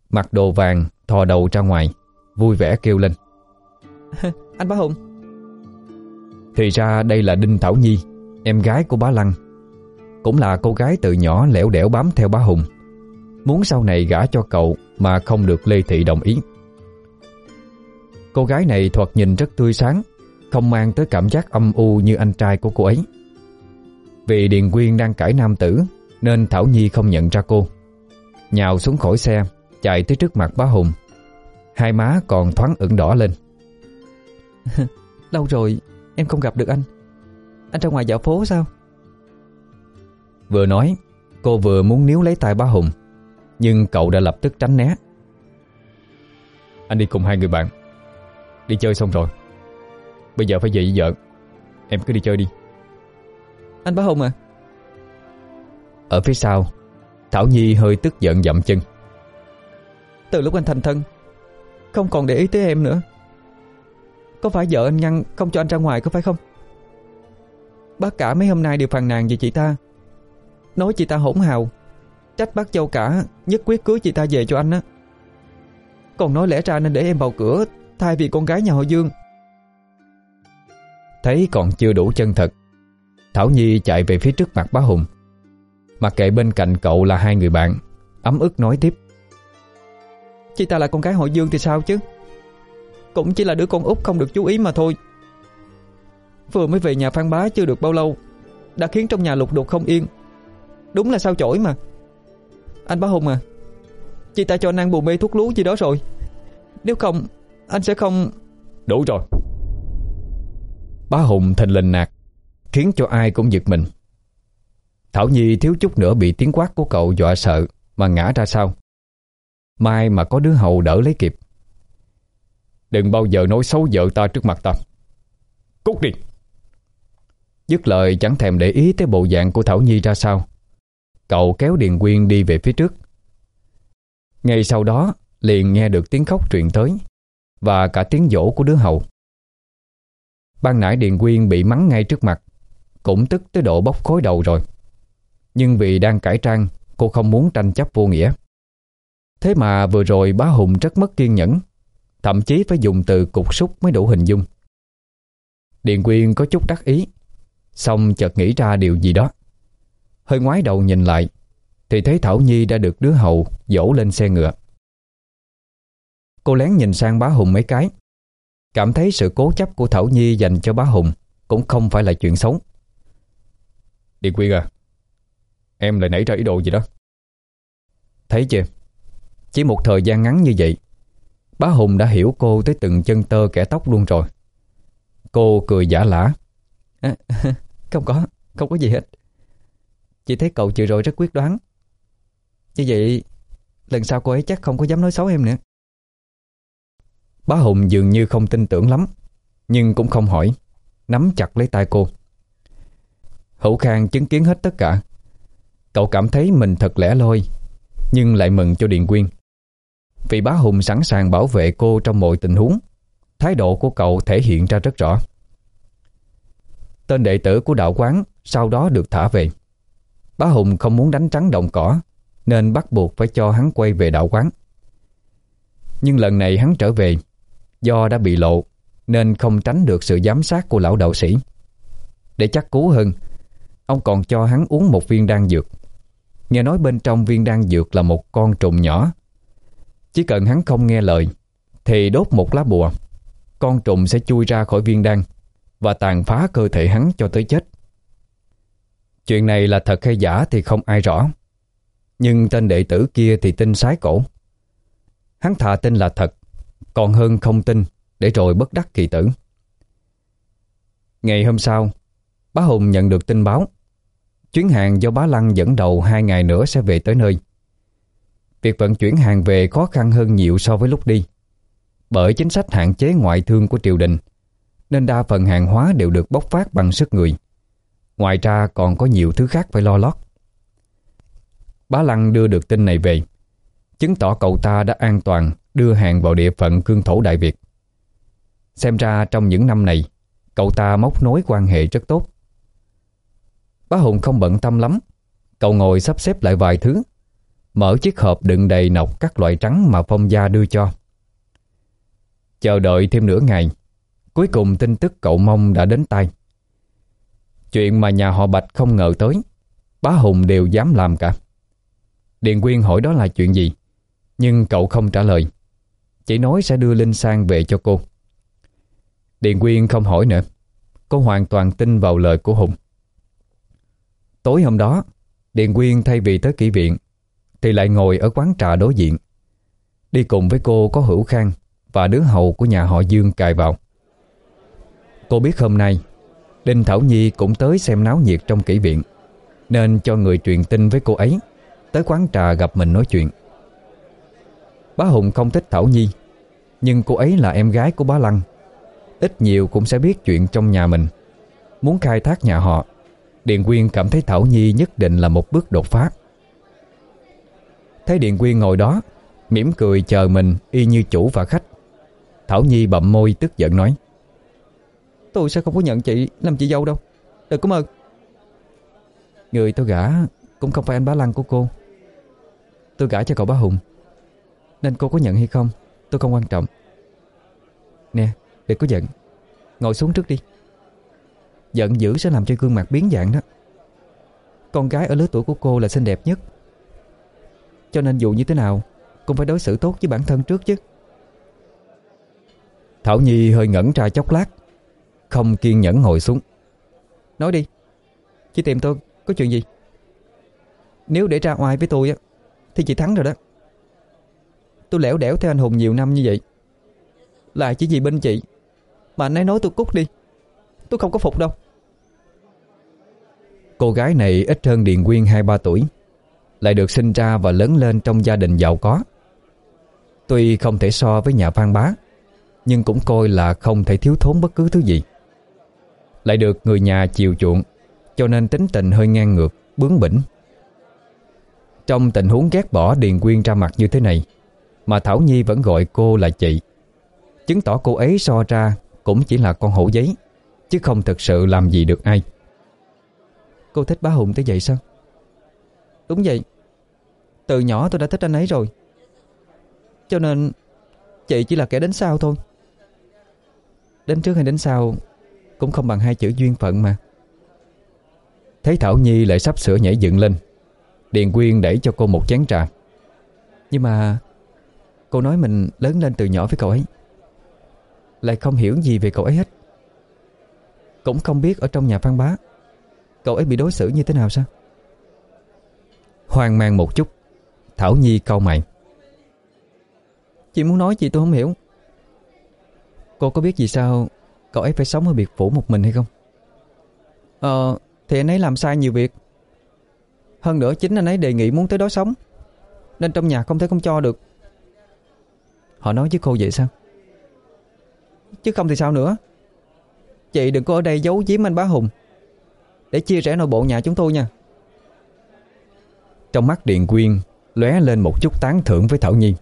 Mặc đồ vàng thò đầu ra ngoài Vui vẻ kêu lên. <laughs> Anh bá Hùng. Thì ra đây là Đinh Thảo Nhi Em gái của bá Lăng. Cũng là cô gái từ nhỏ lẻo đẻo bám theo bá Hùng. Muốn sau này gả cho cậu Mà không được Lê Thị đồng ý. Cô gái này thoạt nhìn rất tươi sáng không mang tới cảm giác âm u như anh trai của cô ấy. Vì Điền Quyên đang cãi nam tử Nên Thảo Nhi không nhận ra cô Nhào xuống khỏi xe Chạy tới trước mặt bá Hùng. Hai má còn thoáng ửng đỏ lên. <laughs> Lâu rồi em không gặp được anh. Anh ra ngoài dạo phố sao? Vừa nói Cô vừa muốn níu lấy tay bá Hùng Nhưng cậu đã lập tức tránh né. Anh đi cùng hai người bạn. Đi chơi xong rồi. Bây giờ phải về với vợ. Em cứ đi chơi đi. Anh Bá Hùng à? Ở phía sau Thảo Nhi hơi tức giận dậm chân. Từ lúc anh thành thân, Không còn để ý tới em nữa. Có phải vợ anh ngăn Không cho anh ra ngoài có phải không? Bác cả mấy hôm nay đều phàn nàn về chị ta. Nói chị ta hỗn hào, Trách bác châu cả, Nhất quyết cưới chị ta về cho anh á. Còn nói lẽ ra nên để em vào cửa, Thay vì con gái nhà họ Dương. Thấy còn chưa đủ chân thật, Thảo Nhi chạy về phía trước mặt bá Hùng. Mặc kệ bên cạnh cậu là hai người bạn. Ấm ức nói tiếp. Chị ta là con gái họ Dương thì sao chứ? Cũng chỉ là đứa con út không được chú ý mà thôi. Vừa mới về nhà Phan Bá chưa được bao lâu Đã khiến trong nhà lục đục không yên. Đúng là sao chổi mà. Anh Bá Hùng à Chị ta cho anh ăn bù mê thuốc lú gì đó rồi. Nếu không Anh sẽ không Đủ rồi. Bá Hùng thình lình nạt Khiến cho ai cũng giật mình Thảo Nhi thiếu chút nữa bị tiếng quát của cậu dọa sợ, Mà ngã ra sau. Mai mà có đứa hầu đỡ lấy kịp. Đừng bao giờ nói xấu vợ ta trước mặt ta. Cút đi. Dứt lời chẳng thèm để ý tới bộ dạng của Thảo Nhi ra sao. Cậu kéo Điền Quyên đi về phía trước. Ngay sau đó, liền nghe được tiếng khóc truyền tới, Và cả tiếng dỗ của đứa hầu. Ban nãy Điền Quyên bị mắng ngay trước mặt, Cũng tức tới độ bốc khối đầu rồi. Nhưng vì đang cải trang, Cô không muốn tranh chấp vô nghĩa. Thế mà vừa rồi bá Hùng rất mất kiên nhẫn, Thậm chí phải dùng từ cục súc mới đủ hình dung. Điện Quyên có chút đắc ý, Xong chợt nghĩ ra điều gì đó. Hơi ngoái đầu nhìn lại, Thì thấy Thảo Nhi đã được đứa hầu dỗ lên xe ngựa. Cô lén nhìn sang bá Hùng mấy cái, Cảm thấy sự cố chấp của Thảo Nhi dành cho bá Hùng Cũng không phải là chuyện xấu. Điện Quyên à Em lại nảy ra ý đồ gì đó. Thấy chưa? Chỉ một thời gian ngắn như vậy Bá Hùng đã hiểu cô tới từng chân tơ kẻ tóc luôn rồi. Cô cười giả lả. À, <laughs> Không có, không có gì hết. Chỉ thấy cậu chịu rồi rất quyết đoán. Như vậy Lần sau cô ấy chắc không có dám nói xấu em nữa. Bá Hùng dường như không tin tưởng lắm Nhưng cũng không hỏi Nắm chặt lấy tay cô. Hữu Khang chứng kiến hết tất cả Cậu cảm thấy mình thật lẻ loi, Nhưng lại mừng cho Điện Quyên. Vì bá Hùng sẵn sàng bảo vệ cô trong mọi tình huống, Thái độ của cậu thể hiện ra rất rõ. Tên đệ tử của đạo quán Sau đó được thả về. Bá Hùng không muốn đánh trắng đồng cỏ, Nên bắt buộc phải cho hắn quay về đạo quán. Nhưng lần này hắn trở về, Do đã bị lộ, Nên không tránh được sự giám sát của lão đạo sĩ. Để chắc cú hơn, Ông còn cho hắn uống một viên đan dược. Nghe nói bên trong viên đan dược là một con trùng nhỏ. Chỉ cần hắn không nghe lời, Thì đốt một lá bùa. Con trùng sẽ chui ra khỏi viên đan Và tàn phá cơ thể hắn cho tới chết. Chuyện này là thật hay giả thì không ai rõ. Nhưng tên đệ tử kia thì tin sái cổ. Hắn thà tin là thật, Còn hơn không tin, Để rồi bất đắc kỳ tử. Ngày hôm sau, Bá Hùng nhận được tin báo. Chuyến hàng do bá Lăng dẫn đầu hai ngày nữa sẽ về tới nơi. Việc vận chuyển hàng về khó khăn hơn nhiều so với lúc đi. Bởi chính sách hạn chế ngoại thương của triều đình, nên đa phần hàng hóa đều được bốc phát bằng sức người. Ngoài ra còn có nhiều thứ khác phải lo lót. Bá Lăng đưa được tin này về, chứng tỏ cậu ta đã an toàn đưa hàng vào địa phận cương thổ Đại Việt. Xem ra trong những năm này, cậu ta móc nối quan hệ rất tốt. Bá Hùng không bận tâm lắm. Cậu ngồi sắp xếp lại vài thứ. Mở chiếc hộp đựng đầy nọc các loại trắng mà Phong Gia đưa cho. Chờ đợi thêm nửa ngày, Cuối cùng tin tức cậu mong đã đến tay. Chuyện mà nhà họ Bạch không ngờ tới, Bá Hùng đều dám làm cả. Điền Quyên hỏi đó là chuyện gì, Nhưng cậu không trả lời. Chỉ nói sẽ đưa Linh Sang về cho cô. Điền Quyên không hỏi nữa. Cô hoàn toàn tin vào lời của Hùng. Tối hôm đó, Điền Quyên thay vì tới kỷ viện thì lại ngồi ở quán trà đối diện. Đi cùng với cô có Hữu Khang và đứa hầu của nhà họ Dương cài vào. Cô biết hôm nay Đinh Thảo Nhi cũng tới xem náo nhiệt trong kỷ viện nên cho người truyền tin với cô ấy tới quán trà gặp mình nói chuyện. Bá Hùng không thích Thảo Nhi nhưng cô ấy là em gái của bá Lăng Ít nhiều cũng sẽ biết chuyện trong nhà mình Muốn khai thác nhà họ điện Quyên cảm thấy Thảo Nhi nhất định là một bước đột phá. Thấy điện Quyên ngồi đó, mỉm cười chờ mình, y như chủ và khách. Thảo Nhi bậm môi tức giận nói, Tôi sẽ không có nhận chị, làm chị dâu đâu? Đừng có mơ Người tôi gả cũng không phải anh bá lăng của cô. Tôi gả cho cậu bá Hùng. Nên cô có nhận hay không, Tôi không quan trọng. Nè, đừng có giận. Ngồi xuống trước đi. Giận dữ sẽ làm cho gương mặt biến dạng đó. Con gái ở lứa tuổi của cô là xinh đẹp nhất. Cho nên dù như thế nào, Cũng phải đối xử tốt với bản thân trước chứ. Thảo Nhi hơi ngẩn ra chốc lát, Không kiên nhẫn ngồi xuống. Nói đi, Chị tìm tôi có chuyện gì? Nếu để ra ngoài với tôi á, Thì chị thắng rồi đó. Tôi lẻo đẻo theo anh Hùng nhiều năm như vậy. Là chỉ vì bên chị, Mà anh ấy nói tôi cút đi. Tôi không có phục đâu. Cô gái này ít hơn Điền Quyên 2-3 tuổi Lại được sinh ra và lớn lên trong gia đình giàu có. Tuy không thể so với nhà Phan Bá Nhưng cũng coi là không thể thiếu thốn bất cứ thứ gì. Lại được người nhà chiều chuộng Cho nên tính tình hơi ngang ngược, bướng bỉnh. Trong tình huống ghét bỏ Điền Quyên ra mặt như thế này Mà Thảo Nhi vẫn gọi cô là chị. Chứng tỏ cô ấy so ra cũng chỉ là con hổ giấy. Chứ không thực sự làm gì được ai. Cô thích bá Hùng tới vậy sao? Đúng vậy. Từ nhỏ tôi đã thích anh ấy rồi. Cho nên, Chị chỉ là kẻ đến sau thôi. Đến trước hay đến sau, Cũng không bằng hai chữ duyên phận mà. Thấy Thảo Nhi lại sắp sửa nhảy dựng lên. Điền Quyên đẩy cho cô một chén trà. Nhưng mà, Cô nói mình lớn lên từ nhỏ với cậu ấy. Lại không hiểu gì về cậu ấy hết. Cũng không biết ở trong nhà Phan Bá. Cậu ấy bị đối xử như thế nào sao? Hoang mang một chút. Thảo Nhi câu mày. Chị muốn nói gì tôi không hiểu. Cô có biết vì sao Cậu ấy phải sống ở biệt phủ một mình hay không? Ờ Thì anh ấy làm sai nhiều việc. Hơn nữa chính anh ấy đề nghị muốn tới đó sống. Nên trong nhà không thể không cho được. Họ nói với cô vậy sao? Chứ không thì sao nữa Chị đừng có ở đây giấu giếm anh bá Hùng. Để chia rẽ nội bộ nhà chúng tôi nha. Trong mắt Điện Quyên, lóe lên một chút tán thưởng với Thảo Nhi.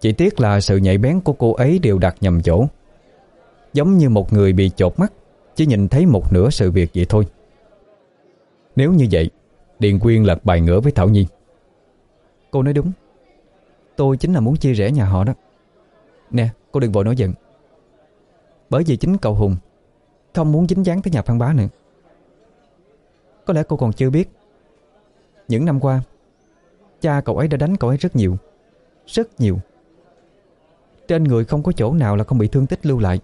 Chỉ tiếc là sự nhạy bén của cô ấy đều đặt nhầm chỗ. Giống như một người bị chột mắt, Chỉ nhìn thấy một nửa sự việc vậy thôi. Nếu như vậy, Điền Quyên lật bài ngửa với Thảo Nhi. Cô nói đúng. Tôi chính là muốn chia rẽ nhà họ đó. Nè, cô đừng vội nói giận. Bởi vì chính cậu Hùng Không muốn dính dáng tới nhà Phan Bá nữa. Có lẽ cô còn chưa biết, Những năm qua, Cha cậu ấy đã đánh cậu ấy rất nhiều Rất nhiều. Trên người không có chỗ nào là không bị thương tích lưu lại.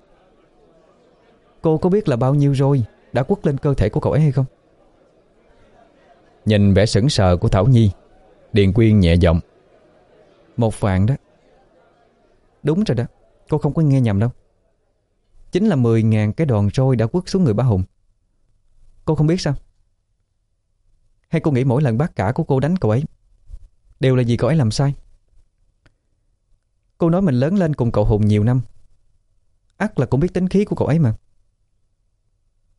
Cô có biết là bao nhiêu rồi Đã quất lên cơ thể của cậu ấy hay không? Nhìn vẻ sững sờ của Thảo Nhi, Điền Quyên nhẹ giọng. Một vạn đó. Đúng rồi đó, Cô không có nghe nhầm đâu. Chính là 10.000 cái đòn roi đã quất xuống người bá Hùng. Cô không biết sao? Hay cô nghĩ mỗi lần bác cả của cô đánh cậu ấy Đều là vì cậu ấy làm sai? Cô nói mình lớn lên cùng cậu Hùng nhiều năm. Ắt là cũng biết tính khí của cậu ấy mà.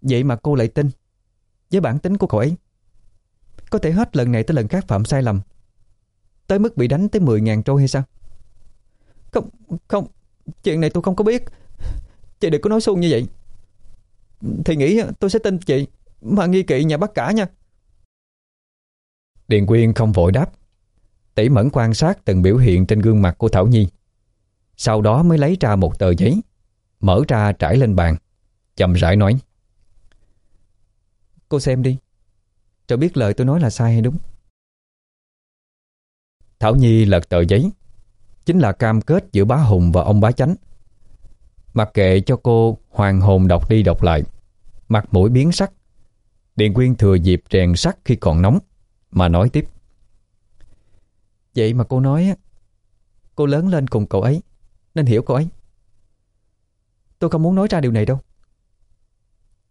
Vậy mà cô lại tin Với bản tính của cậu ấy. Có thể hết lần này tới lần khác phạm sai lầm. Tới mức bị đánh tới 10.000 trôi hay sao? Không, không Chuyện này tôi không có biết. Chị đừng có nói xuông như vậy. Thì nghĩ tôi sẽ tin chị Mà nghi kỵ nhà bác cả nha. Điền Quyên không vội đáp. Tỉ mẫn quan sát từng biểu hiện trên gương mặt của Thảo Nhi. Sau đó mới lấy ra một tờ giấy Mở ra trải lên bàn Chậm rãi nói. Cô xem đi. Cho biết lời tôi nói là sai hay đúng. Thảo Nhi lật tờ giấy. Chính là cam kết giữa bá Hùng và ông bá Chánh Mặc kệ cho cô hoàng hồn đọc đi đọc lại, Mặt mũi biến sắc. Điện Quyên thừa dịp rèn sắt khi còn nóng, mà nói tiếp. Vậy mà cô nói á, Cô lớn lên cùng cậu ấy, Nên hiểu cậu ấy. Tôi không muốn nói ra điều này đâu.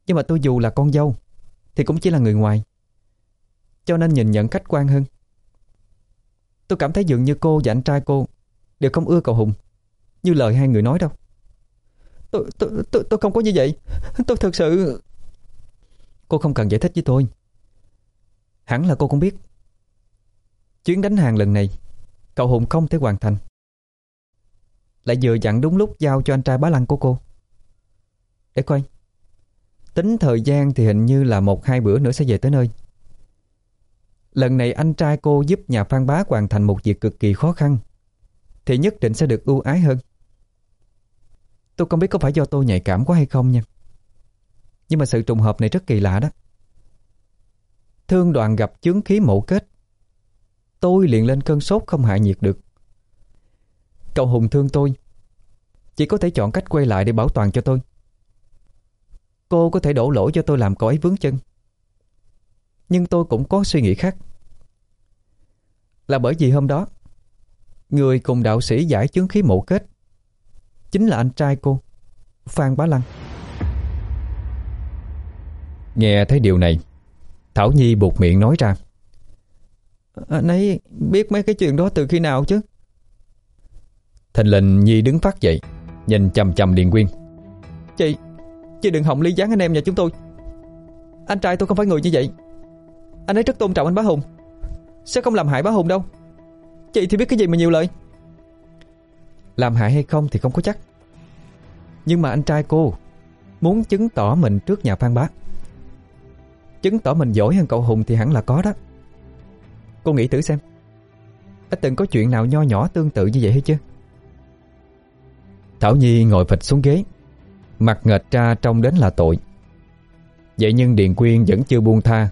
Nhưng mà tôi dù là con dâu, Thì cũng chỉ là người ngoài, Cho nên nhìn nhận khách quan hơn. Tôi cảm thấy dường như cô và anh trai cô Đều không ưa cậu Hùng Như lời hai người nói đâu. Tôi, tôi, tôi, tôi không có như vậy. Tôi thật sự Cô không cần giải thích với tôi. Hẳn là cô cũng biết. Chuyến đánh hàng lần này Cậu Hùng không thể hoàn thành. Lại vừa dặn đúng lúc giao cho anh trai bá lăng của cô. Để coi. Tính thời gian thì hình như là một hai bữa nữa sẽ về tới nơi. Lần này anh trai cô giúp nhà Phan Bá hoàn thành một việc cực kỳ khó khăn Thì nhất định sẽ được ưu ái hơn. Tôi không biết có phải do tôi nhạy cảm quá hay không nha. Nhưng mà sự trùng hợp này rất kỳ lạ đó. Thương đoàn gặp chướng khí mộ kết. Tôi liền lên cơn sốt không hạ nhiệt được. Cậu Hùng thương tôi. Chỉ có thể chọn cách quay lại để bảo toàn cho tôi. Cô có thể đổ lỗi cho tôi làm cậu ấy vướng chân. Nhưng tôi cũng có suy nghĩ khác. Là bởi vì hôm đó, Người cùng đạo sĩ giải chứng khí mộ kết Chính là anh trai cô Phan Bá Lăng. Nghe thấy điều này Thảo Nhi buộc miệng nói ra. Anh ấy biết mấy cái chuyện đó từ khi nào chứ? Thành lệnh Nhi đứng phát dậy Nhìn chầm chầm Điền Quyên. Chị Chị đừng hỏng ly gián anh em nhà chúng tôi. Anh trai tôi không phải người như vậy. Anh ấy rất tôn trọng anh bá Hùng. Sẽ không làm hại bá Hùng đâu. Chị thì biết cái gì mà nhiều lời làm hại hay không thì không có chắc. Nhưng mà anh trai cô Muốn chứng tỏ mình trước nhà Phan Bá. Chứng tỏ mình giỏi hơn cậu Hùng thì hẳn là có đó. Cô nghĩ thử xem, Đã từng có chuyện nào nho nhỏ tương tự như vậy hay chưa? Thảo Nhi ngồi phịch xuống ghế, Mặt nghệch ra trông đến là tội. Vậy nhưng Điền Quyên vẫn chưa buông tha,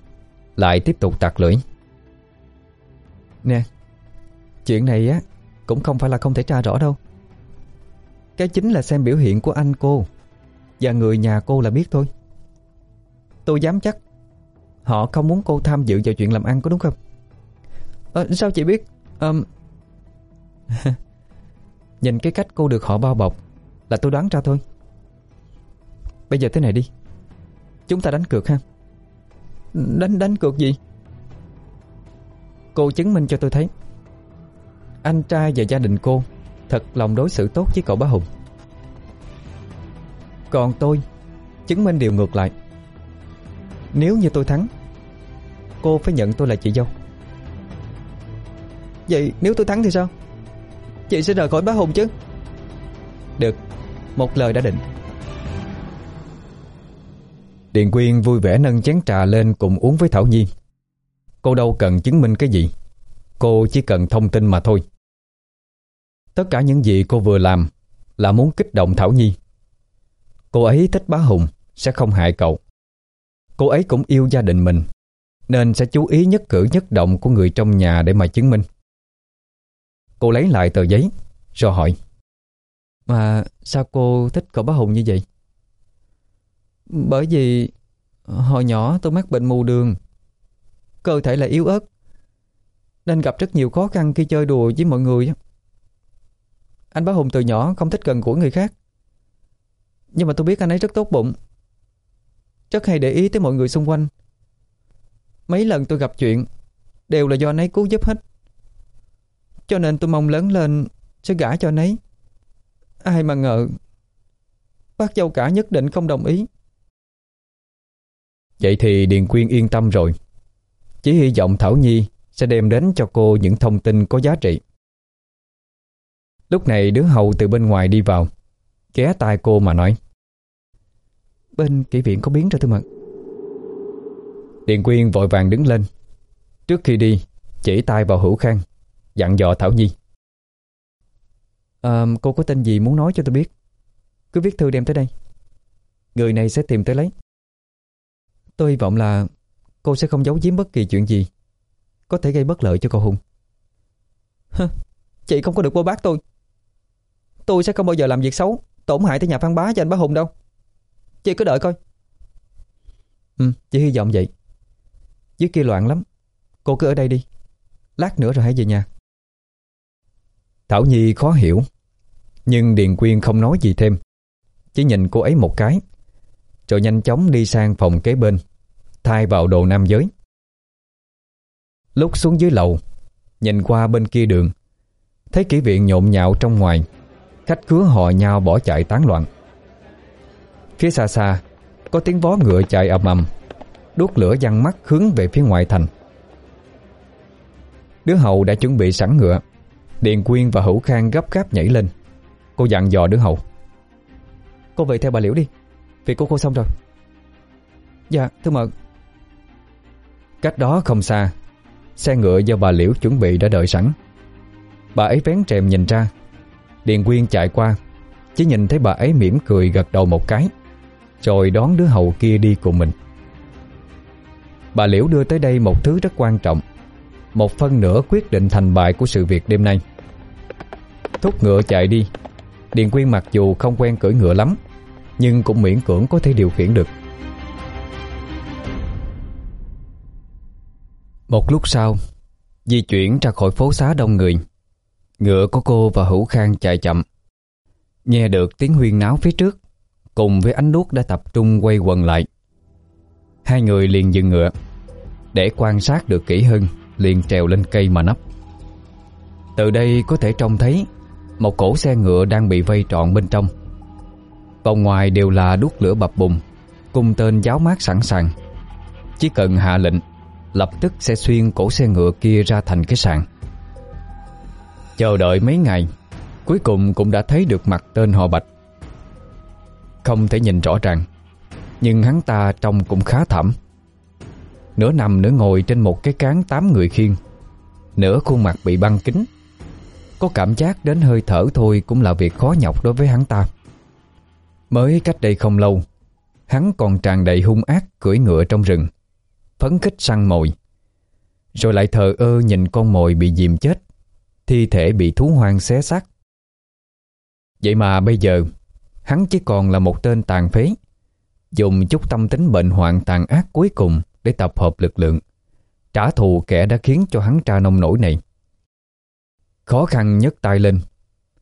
Lại tiếp tục tặc lưỡi. Nè, Chuyện này á, Cũng không phải là không thể tra rõ đâu. Cái chính là xem biểu hiện của anh cô. Và người nhà cô là biết thôi. Tôi dám chắc Họ không muốn cô tham dự vào chuyện làm ăn có đúng không? À, Sao chị biết? Um... <laughs> Nhìn cái cách cô được họ bao bọc Là tôi đoán ra thôi. Bây giờ thế này đi. Chúng ta đánh cược ha. Đánh đánh cược gì? Cô chứng minh cho tôi thấy. Anh trai và gia đình cô Thật lòng đối xử tốt với cậu bá Hùng Còn tôi, Chứng minh điều ngược lại Nếu như tôi thắng, Cô phải nhận tôi là chị dâu Vậy nếu tôi thắng thì sao Chị sẽ rời khỏi bá Hùng chứ Được, Một lời đã định Điền Quyên vui vẻ nâng chén trà lên cùng uống với Thảo Nhi. Cô đâu cần chứng minh cái gì. Cô chỉ cần thông tin mà thôi. Tất cả những gì cô vừa làm là muốn kích động Thảo Nhi. Cô ấy thích bá Hùng, sẽ không hại cậu. Cô ấy cũng yêu gia đình mình, nên sẽ chú ý nhất cử nhất động của người trong nhà để mà chứng minh. Cô lấy lại tờ giấy, rồi hỏi, Mà sao cô thích cậu bá Hùng như vậy? Bởi vì hồi nhỏ tôi mắc bệnh mù đường, Cơ thể là yếu ớt, Nên gặp rất nhiều khó khăn khi chơi đùa với mọi người anh bá Hùng từ nhỏ không thích gần gũi người khác. Nhưng mà tôi biết anh ấy rất tốt bụng. Rất hay để ý tới mọi người xung quanh. Mấy lần tôi gặp chuyện, Đều là do anh ấy cứu giúp hết. Cho nên tôi mong lớn lên Sẽ gả cho anh ấy. Ai mà ngờ, Bác dâu cả nhất định không đồng ý. Vậy thì Điền Quyên yên tâm rồi. Chỉ hy vọng Thảo Nhi sẽ đem đến cho cô những thông tin có giá trị. Lúc này đứa hầu từ bên ngoài đi vào, ghé tai cô mà nói. Bên kỹ viện có biến rồi thưa mật. Điện Quyên vội vàng đứng lên. Trước khi đi, chỉ tay vào hữu khang, dặn dò Thảo Nhi. À, cô có tên gì muốn nói cho tôi biết? Cứ viết thư đem tới đây. Người này sẽ tìm tới lấy. Tôi hy vọng là cô sẽ không giấu giếm bất kỳ chuyện gì có thể gây bất lợi cho cậu Hùng. Hơ, chị không có được bôi bác tôi. Tôi sẽ không bao giờ làm việc xấu, tổn hại tới nhà Phan Bá và anh Bá Hùng đâu. Chị cứ đợi coi. Ừ, chị hy vọng vậy. Dưới kia loạn lắm. Cô cứ ở đây đi. Lát nữa rồi hãy về nhà. Thảo Nhi khó hiểu. Nhưng Điền Quyên không nói gì thêm. Chỉ nhìn cô ấy một cái rồi nhanh chóng đi sang phòng kế bên Thay vào đồ nam giới Lúc xuống dưới lầu Nhìn qua bên kia đường Thấy kỹ viện nhộn nhạo trong ngoài Khách khứa họ nhau bỏ chạy tán loạn. Phía xa xa, Có tiếng vó ngựa chạy ầm ầm. Đốt lửa văng mắt hướng về phía ngoại thành. Đứa hầu đã chuẩn bị sẵn ngựa. Điền Quyên và Hữu Khang gấp gáp nhảy lên. Cô dặn dò đứa hầu. Cô về theo bà Liễu đi Việc của cô xong rồi. Dạ thưa mợ. Cách đó không xa, Xe ngựa do bà Liễu chuẩn bị đã đợi sẵn. Bà ấy vén trèm nhìn ra. Điền Quyên chạy qua, Chỉ nhìn thấy bà ấy mỉm cười gật đầu một cái, Rồi đón đứa hầu kia đi cùng mình. Bà Liễu đưa tới đây một thứ rất quan trọng, Một phân nửa quyết định thành bại của sự việc đêm nay. Thúc ngựa chạy đi, Điền Quyên mặc dù không quen cưỡi ngựa lắm, Nhưng cũng miễn cưỡng có thể điều khiển được. Một lúc sau, Di chuyển ra khỏi phố xá đông người. Ngựa của cô và Hữu Khang chạy chậm. Nghe được tiếng huyên náo phía trước, Cùng với ánh đuốc đã tập trung quay quần lại. Hai người liền dừng ngựa, Để quan sát được kỹ hơn, Liền trèo lên cây mà nấp. Từ đây có thể trông thấy, Một cổ xe ngựa đang bị vây trọn bên trong. Vòng ngoài đều là đuốc lửa bập bùng Cung tên giáo mát sẵn sàng. Chỉ cần hạ lệnh, Lập tức sẽ xuyên cổ xe ngựa kia ra thành cái sàn. Chờ đợi mấy ngày, Cuối cùng cũng đã thấy được mặt tên họ Bạch. Không thể nhìn rõ ràng, Nhưng hắn ta trông cũng khá thảm. Nửa nằm nửa ngồi trên một cái cán tám người khiên Nửa khuôn mặt bị băng kính. Có cảm giác đến hơi thở thôi Cũng là việc khó nhọc đối với hắn ta. Mới cách đây không lâu, Hắn còn tràn đầy hung ác cưỡi ngựa trong rừng, Phấn khích săn mồi. Rồi lại thờ ơ nhìn con mồi bị dìm chết. Thi thể bị thú hoang xé xác. Vậy mà bây giờ, Hắn chỉ còn là một tên tàn phế, Dùng chút tâm tính bệnh hoạn tàn ác cuối cùng Để tập hợp lực lượng, Trả thù kẻ đã khiến cho hắn tra nông nổi này. Khó khăn nhấc tay lên,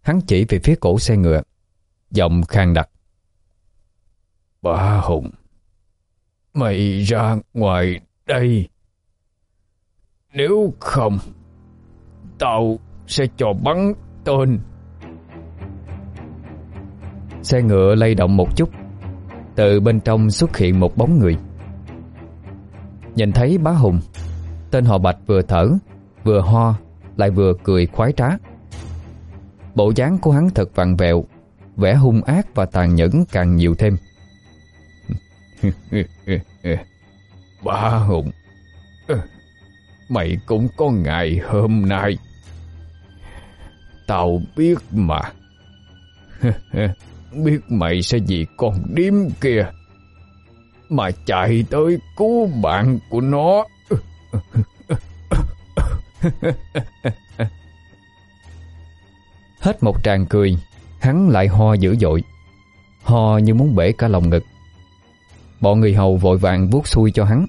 Hắn chỉ về phía cổ xe ngựa, Giọng khang đặc. Bà Hùng, Mày ra ngoài đây. Nếu không, Tao sẽ cho bắn tên. Xe ngựa lay động một chút. Từ bên trong xuất hiện một bóng người. Nhìn thấy bá Hùng, Tên họ Bạch vừa thở, Vừa ho, Lại vừa cười khoái trá. Bộ dáng của hắn thật vặn vẹo, Vẻ hung ác và tàn nhẫn càng nhiều thêm. <laughs> Bá Hùng, Mày cũng có ngày hôm nay. Tao biết mà. <laughs> Biết mày sẽ vì con điếm kia Mà chạy tới cứu bạn của nó. <laughs> Hết một tràng cười, Hắn lại ho dữ dội. Ho như muốn bể cả lòng ngực. Bọn người hầu vội vàng vuốt xuôi cho hắn.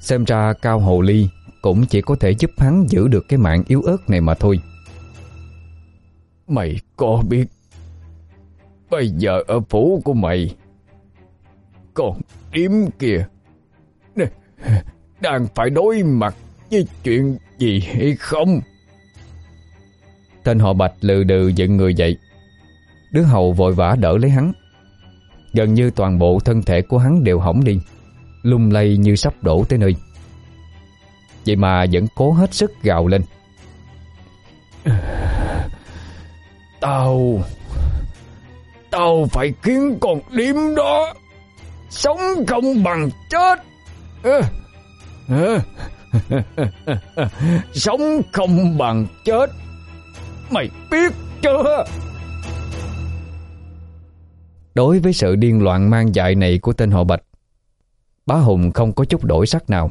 Xem ra Cao Hồ Ly Cũng chỉ có thể giúp hắn giữ được cái mạng yếu ớt này mà thôi. Mày có biết, Bây giờ ở phủ của mày Còn điếm kìa. Đang phải đối mặt với chuyện gì hay không? Tên họ Bạch lừ đừ dựng người dậy. Đứa hầu vội vã đỡ lấy hắn. Gần như toàn bộ thân thể của hắn đều hỏng đi, Lung lay như sắp đổ tới nơi. Vậy mà vẫn cố hết sức gào lên. Tao Tao phải khiến con điếm đó, Sống không bằng chết. <laughs> Sống không bằng chết. Mày biết chưa? Đối với sự điên loạn mang dại này của tên họ Bạch, Bá Hùng không có chút đổi sắc nào.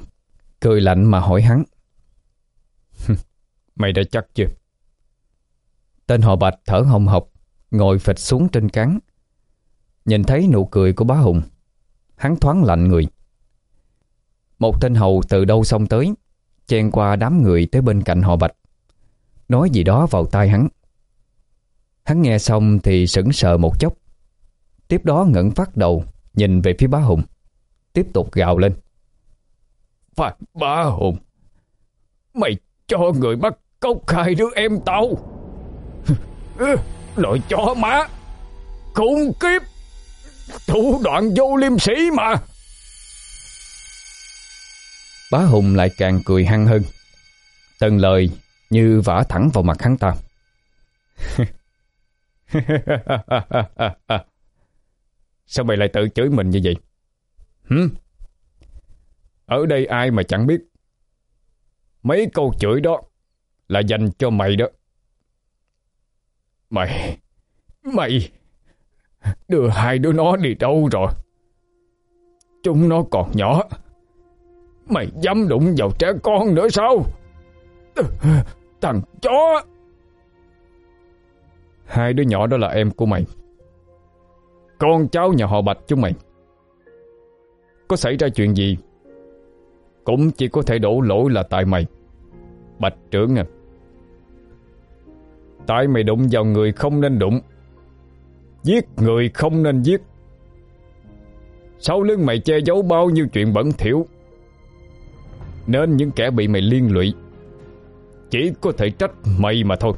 Cười lạnh mà hỏi hắn. <laughs> Mày đã chắc chưa? Tên họ Bạch thở hồng hộc, Ngồi phịch xuống trên cán Nhìn thấy nụ cười của bá Hùng, Hắn thoáng lạnh người. Một tên hầu từ đâu xông tới, Chen qua đám người tới bên cạnh họ Bạch. Nói gì đó vào tai hắn. Hắn nghe xong thì sững sờ một chốc. Tiếp đó ngẩng phát đầu, Nhìn về phía bá Hùng. Tiếp tục gào lên. Phải, bá Hùng, Mày cho người bắt cóc hai đứa em tao. Loại chó má. Khốn kiếp. Thủ đoạn vô liêm sĩ mà. Bá Hùng lại càng cười hăng hơn. Từng lời như vả thẳng vào mặt hắn ta. <laughs> Sao mày lại tự chửi mình như vậy? Hử? Ở đây ai mà chẳng biết? Mấy câu chửi đó Là dành cho mày đó Mày Mày, Đưa hai đứa nó đi đâu rồi? Chúng nó còn nhỏ, Mày dám đụng vào trẻ con nữa sao? Thằng chó! Hai đứa nhỏ đó là em của mày. Con cháu nhà họ Bạch chúng mày. Có xảy ra chuyện gì, Cũng chỉ có thể đổ lỗi là tại mày. Bạch trưởng à Tại mày đụng vào người không nên đụng. Giết người không nên giết. Sau lưng mày che giấu bao nhiêu chuyện bẩn thỉu. Nên những kẻ bị mày liên lụy. Chỉ có thể trách mày mà thôi.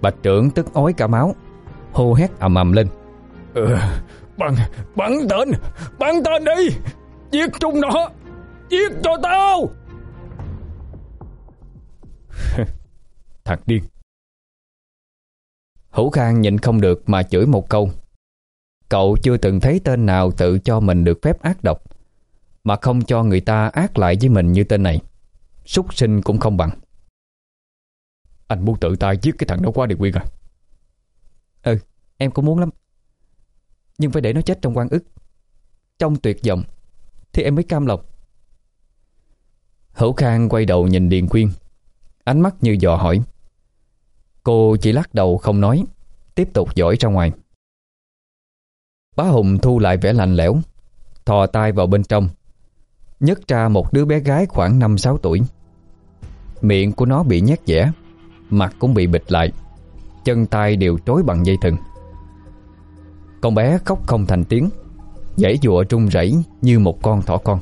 Bạch trưởng tức ói cả máu. Hô hét ầm ầm lên. Ừ, Bắn, bắn tên Bắn tên đi. Giết chúng nó. Giết cho tao <laughs> Thằng điên Hữu Khang nhịn không được mà chửi một câu. Cậu chưa từng thấy tên nào tự cho mình được phép ác độc, Mà không cho người ta ác lại với mình như tên này. Súc sinh cũng không bằng. Anh muốn tự tay giết cái thằng đó quá Điệp Quyên à? Ừ em cũng muốn lắm. Nhưng phải để nó chết trong quan ức. Trong tuyệt vọng, Thì em mới cam lòng. Hữu Khang quay đầu nhìn Điền Quyên. Ánh mắt như dò hỏi. Cô chỉ lắc đầu không nói, Tiếp tục dõi ra ngoài. Bá Hùng thu lại vẻ lạnh lẽo, Thò tay vào bên trong, nhấc ra một đứa bé gái khoảng 5-6 tuổi. Miệng của nó bị nhét dẻ, Mặt cũng bị bịt lại, Chân tay đều trối bằng dây thừng. Con bé khóc không thành tiếng, Dãy dụa trung rẩy như một con thỏ con.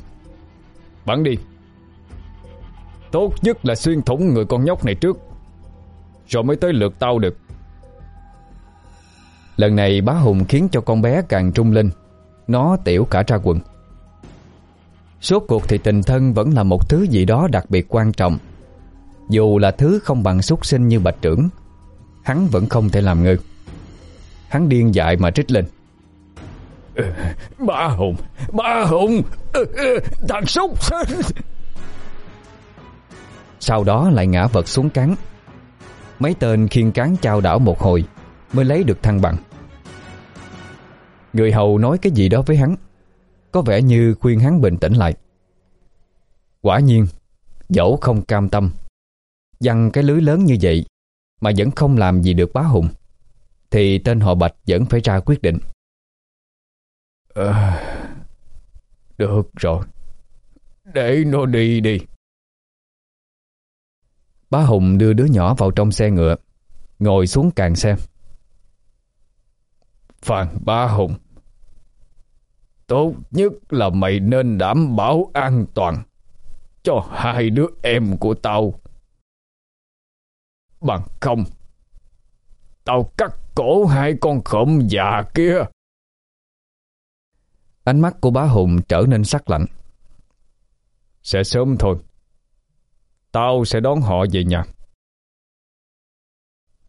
Bắn đi. Tốt nhất là xuyên thủng người con nhóc này trước. Rồi mới tới lượt tao được. Lần này bá Hùng khiến cho con bé càng trung lên Nó tiểu cả ra quần. Suốt cuộc thì tình thân vẫn là một thứ gì đó đặc biệt quan trọng. Dù là thứ không bằng xuất sinh như bạch trưởng Hắn vẫn không thể làm ngơ. Hắn điên dại mà trích lên. Ba Hùng Ba Hùng Thằng súc sinh. Sau đó lại ngã vật xuống cắn Mấy tên khiên cán trao đảo một hồi Mới lấy được thăng bằng. Người hầu nói cái gì đó với hắn Có vẻ như khuyên hắn bình tĩnh lại. Quả nhiên Dẫu không cam tâm Dằn cái lưới lớn như vậy Mà vẫn không làm gì được bá hùng Thì tên họ Bạch vẫn phải ra quyết định. À, Được rồi. Để nó đi đi. Bá Hùng đưa đứa nhỏ vào trong xe ngựa, Ngồi xuống càng xe Phan Bá Hùng, Tốt nhất là mày nên đảm bảo an toàn Cho hai đứa em của tao. Bằng không, Tao cắt cổ hai con khổng già kia. Ánh mắt của bá Hùng trở nên sắc lạnh. Sẽ sớm thôi Tao sẽ đón họ về nhà.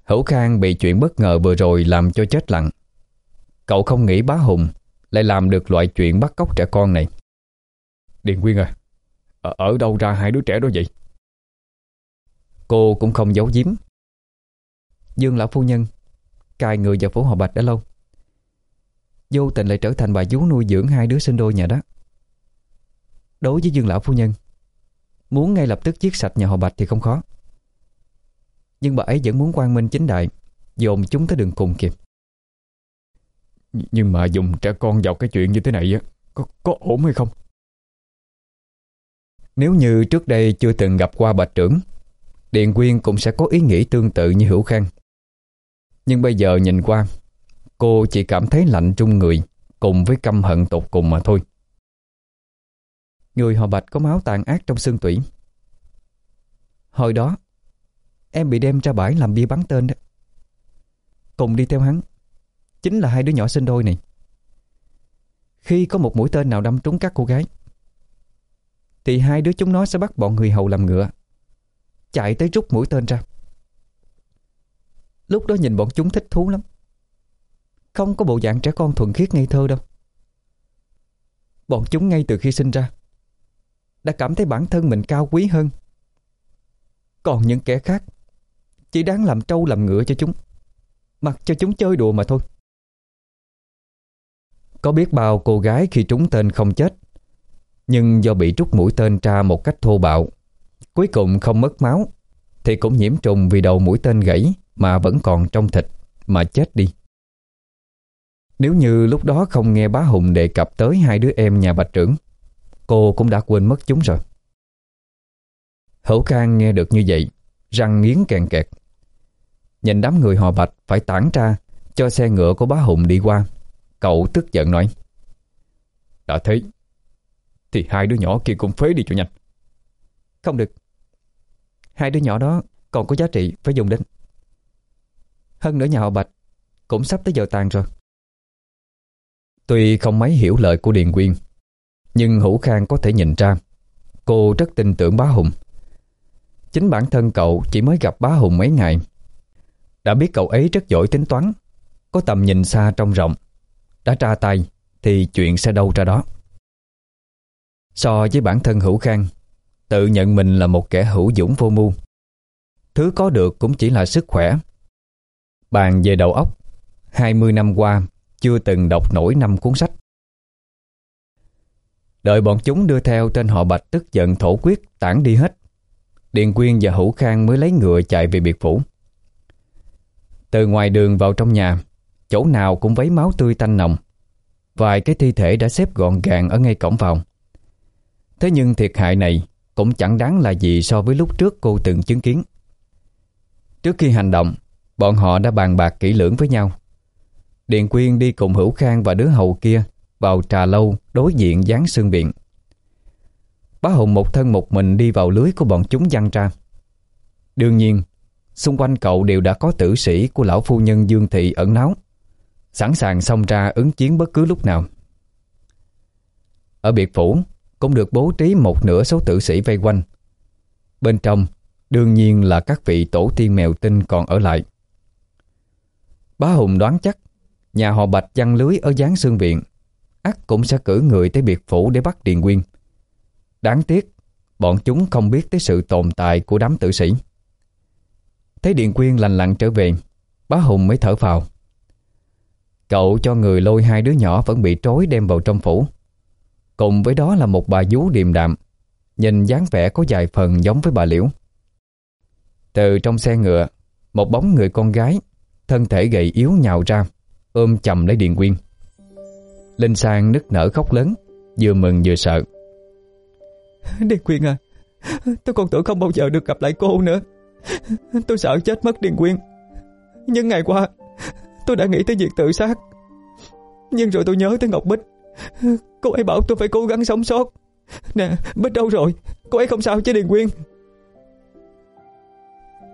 Hữu Khang bị chuyện bất ngờ vừa rồi làm cho chết lặng. Cậu không nghĩ bá Hùng Lại làm được loại chuyện bắt cóc trẻ con này. Điền Quyên à Ở, ở đâu ra hai đứa trẻ đó vậy? Cô cũng không giấu giếm. Dương lão phu nhân Cài người vào phố hòa Bạch đã lâu. Vô tình lại trở thành bà vú nuôi dưỡng hai đứa sinh đôi nhà đó Đối với Dương lão phu nhân Muốn ngay lập tức giết sạch nhà họ Bạch thì không khó. Nhưng bà ấy vẫn muốn quan minh chính đại Dồn chúng tới đường cùng kịp Nhưng mà dùng trẻ con vào cái chuyện như thế này á Có, có ổn hay không? Nếu như trước đây chưa từng gặp qua bà trưởng điện Quyên cũng sẽ có ý nghĩ tương tự như Hữu Khang. Nhưng bây giờ nhìn qua Cô chỉ cảm thấy lạnh trung người Cùng với căm hận tột cùng mà thôi. Người họ Bạch có máu tàn ác trong xương tủy. Hồi đó, Em bị đem ra bãi làm bia bắn tên đó. Cùng đi theo hắn, Chính là hai đứa nhỏ sinh đôi này. Khi có một mũi tên nào đâm trúng các cô gái, Thì hai đứa chúng nó sẽ bắt bọn người hầu làm ngựa, Chạy tới rút mũi tên ra. Lúc đó nhìn bọn chúng thích thú lắm. Không có bộ dạng trẻ con thuần khiết ngây thơ đâu. Bọn chúng ngay từ khi sinh ra đã cảm thấy bản thân mình cao quý hơn. Còn những kẻ khác, Chỉ đáng làm trâu làm ngựa cho chúng, Mặc cho chúng chơi đùa mà thôi. Có biết bao cô gái khi trúng tên không chết, Nhưng do bị trút mũi tên ra một cách thô bạo, Cuối cùng không mất máu, Thì cũng nhiễm trùng vì đầu mũi tên gãy Mà vẫn còn trong thịt Mà chết đi. Nếu như lúc đó không nghe bá Hùng đề cập tới hai đứa em nhà bạch trưởng Cô cũng đã quên mất chúng rồi. Hữu Khang nghe được như vậy, Răng nghiến kèn kẹt. Nhìn đám người họ bạch phải tản ra, Cho xe ngựa của bá Hùng đi qua, Cậu tức giận nói, Đã thấy, Thì hai đứa nhỏ kia cũng phế đi cho nhanh Không được. Hai đứa nhỏ đó còn có giá trị phải dùng đến. Hơn nữa nhà họ Bạch Cũng sắp tới giờ tàn rồi. Tuy không mấy hiểu lời của Điền Quyên nhưng Hữu Khang có thể nhìn ra, Cô rất tin tưởng bá Hùng. Chính bản thân cậu chỉ mới gặp bá Hùng mấy ngày. Đã biết cậu ấy rất giỏi tính toán, Có tầm nhìn xa trong rộng. Đã tra tay, Thì chuyện sẽ đâu ra đó. So với bản thân Hữu Khang, Tự nhận mình là một kẻ hữu dũng vô mưu. Thứ có được cũng chỉ là sức khỏe. Bàn về đầu óc 20 năm qua Chưa từng đọc nổi năm cuốn sách. Đợi bọn chúng đưa theo tên họ Bạch tức giận thổ quyết tản đi hết Điền Quyên và Hữu Khang mới lấy ngựa chạy về biệt phủ Từ ngoài đường vào trong nhà Chỗ nào cũng vấy máu tươi tanh nồng Vài cái thi thể đã xếp gọn gàng ở ngay cổng vào Thế nhưng thiệt hại này cũng chẳng đáng là gì so với lúc trước cô từng chứng kiến. Trước khi hành động, bọn họ đã bàn bạc kỹ lưỡng với nhau. Điện Quyên đi cùng Hữu Khang và đứa hầu kia vào trà lâu đối diện gián xương viện. Bá Hùng một thân một mình đi vào lưới của bọn chúng văng ra. Đương nhiên, xung quanh cậu đều đã có tử sĩ của lão phu nhân Dương Thị ẩn náu, sẵn sàng xông ra ứng chiến bất cứ lúc nào. Ở biệt phủ, cũng được bố trí một nửa số tử sĩ vây quanh. Bên trong, đương nhiên là các vị tổ tiên mèo tinh còn ở lại. Bá Hùng đoán chắc, nhà họ Bạch chăn lưới ở Giáng Sương Viện, ắt cũng sẽ cử người tới biệt phủ để bắt Điền Quyên. Đáng tiếc, bọn chúng không biết tới sự tồn tại của đám tử sĩ. Thấy Điền Quyên lành lặng trở về, bá Hùng mới thở phào. Cậu cho người lôi hai đứa nhỏ vẫn bị trối đem vào trong phủ. Cùng với đó là một bà vú điềm đạm Nhìn dáng vẻ có vài phần giống với bà Liễu Từ trong xe ngựa Một bóng người con gái Thân thể gầy yếu nhào ra Ôm chầm lấy Điền Quyên Linh Sang nức nở khóc lớn Vừa mừng vừa sợ. <laughs> Điện Quyên à Tôi còn tưởng không bao giờ được gặp lại cô nữa. Tôi sợ chết mất Điện Quyên. Nhưng ngày qua Tôi đã nghĩ tới việc tự sát. Nhưng rồi tôi nhớ tới Ngọc Bích. Cô ấy bảo tôi phải cố gắng sống sót. Nè Bích đâu rồi? Cô ấy không sao chứ Điền Quyên?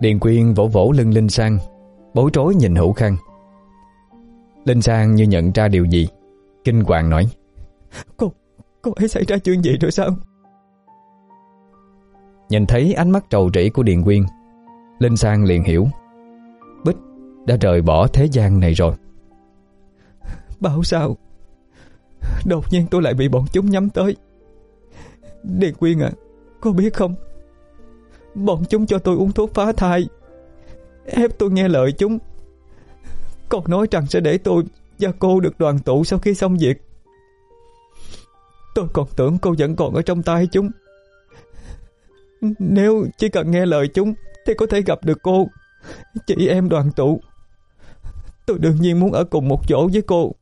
Điền Quyên vỗ vỗ lưng Linh Sang Bối rối nhìn Hữu Khang. Linh Sang như nhận ra điều gì Kinh hoàng nói. Cô, cô ấy xảy ra chuyện gì rồi sao? Nhìn thấy ánh mắt trầu trĩ của Điền Quyên Linh Sang liền hiểu. Bích đã rời bỏ thế gian này rồi. Bảo sao? Đột nhiên tôi lại bị bọn chúng nhắm tới. Điền Quyên à Cô biết không? Bọn chúng cho tôi uống thuốc phá thai Ép tôi nghe lời chúng. Còn nói rằng sẽ để tôi và cô được đoàn tụ sau khi xong việc. Tôi còn tưởng cô vẫn còn ở trong tay chúng. Nếu chỉ cần nghe lời chúng Thì có thể gặp được cô. Chị em đoàn tụ. Tôi đương nhiên muốn ở cùng một chỗ với cô.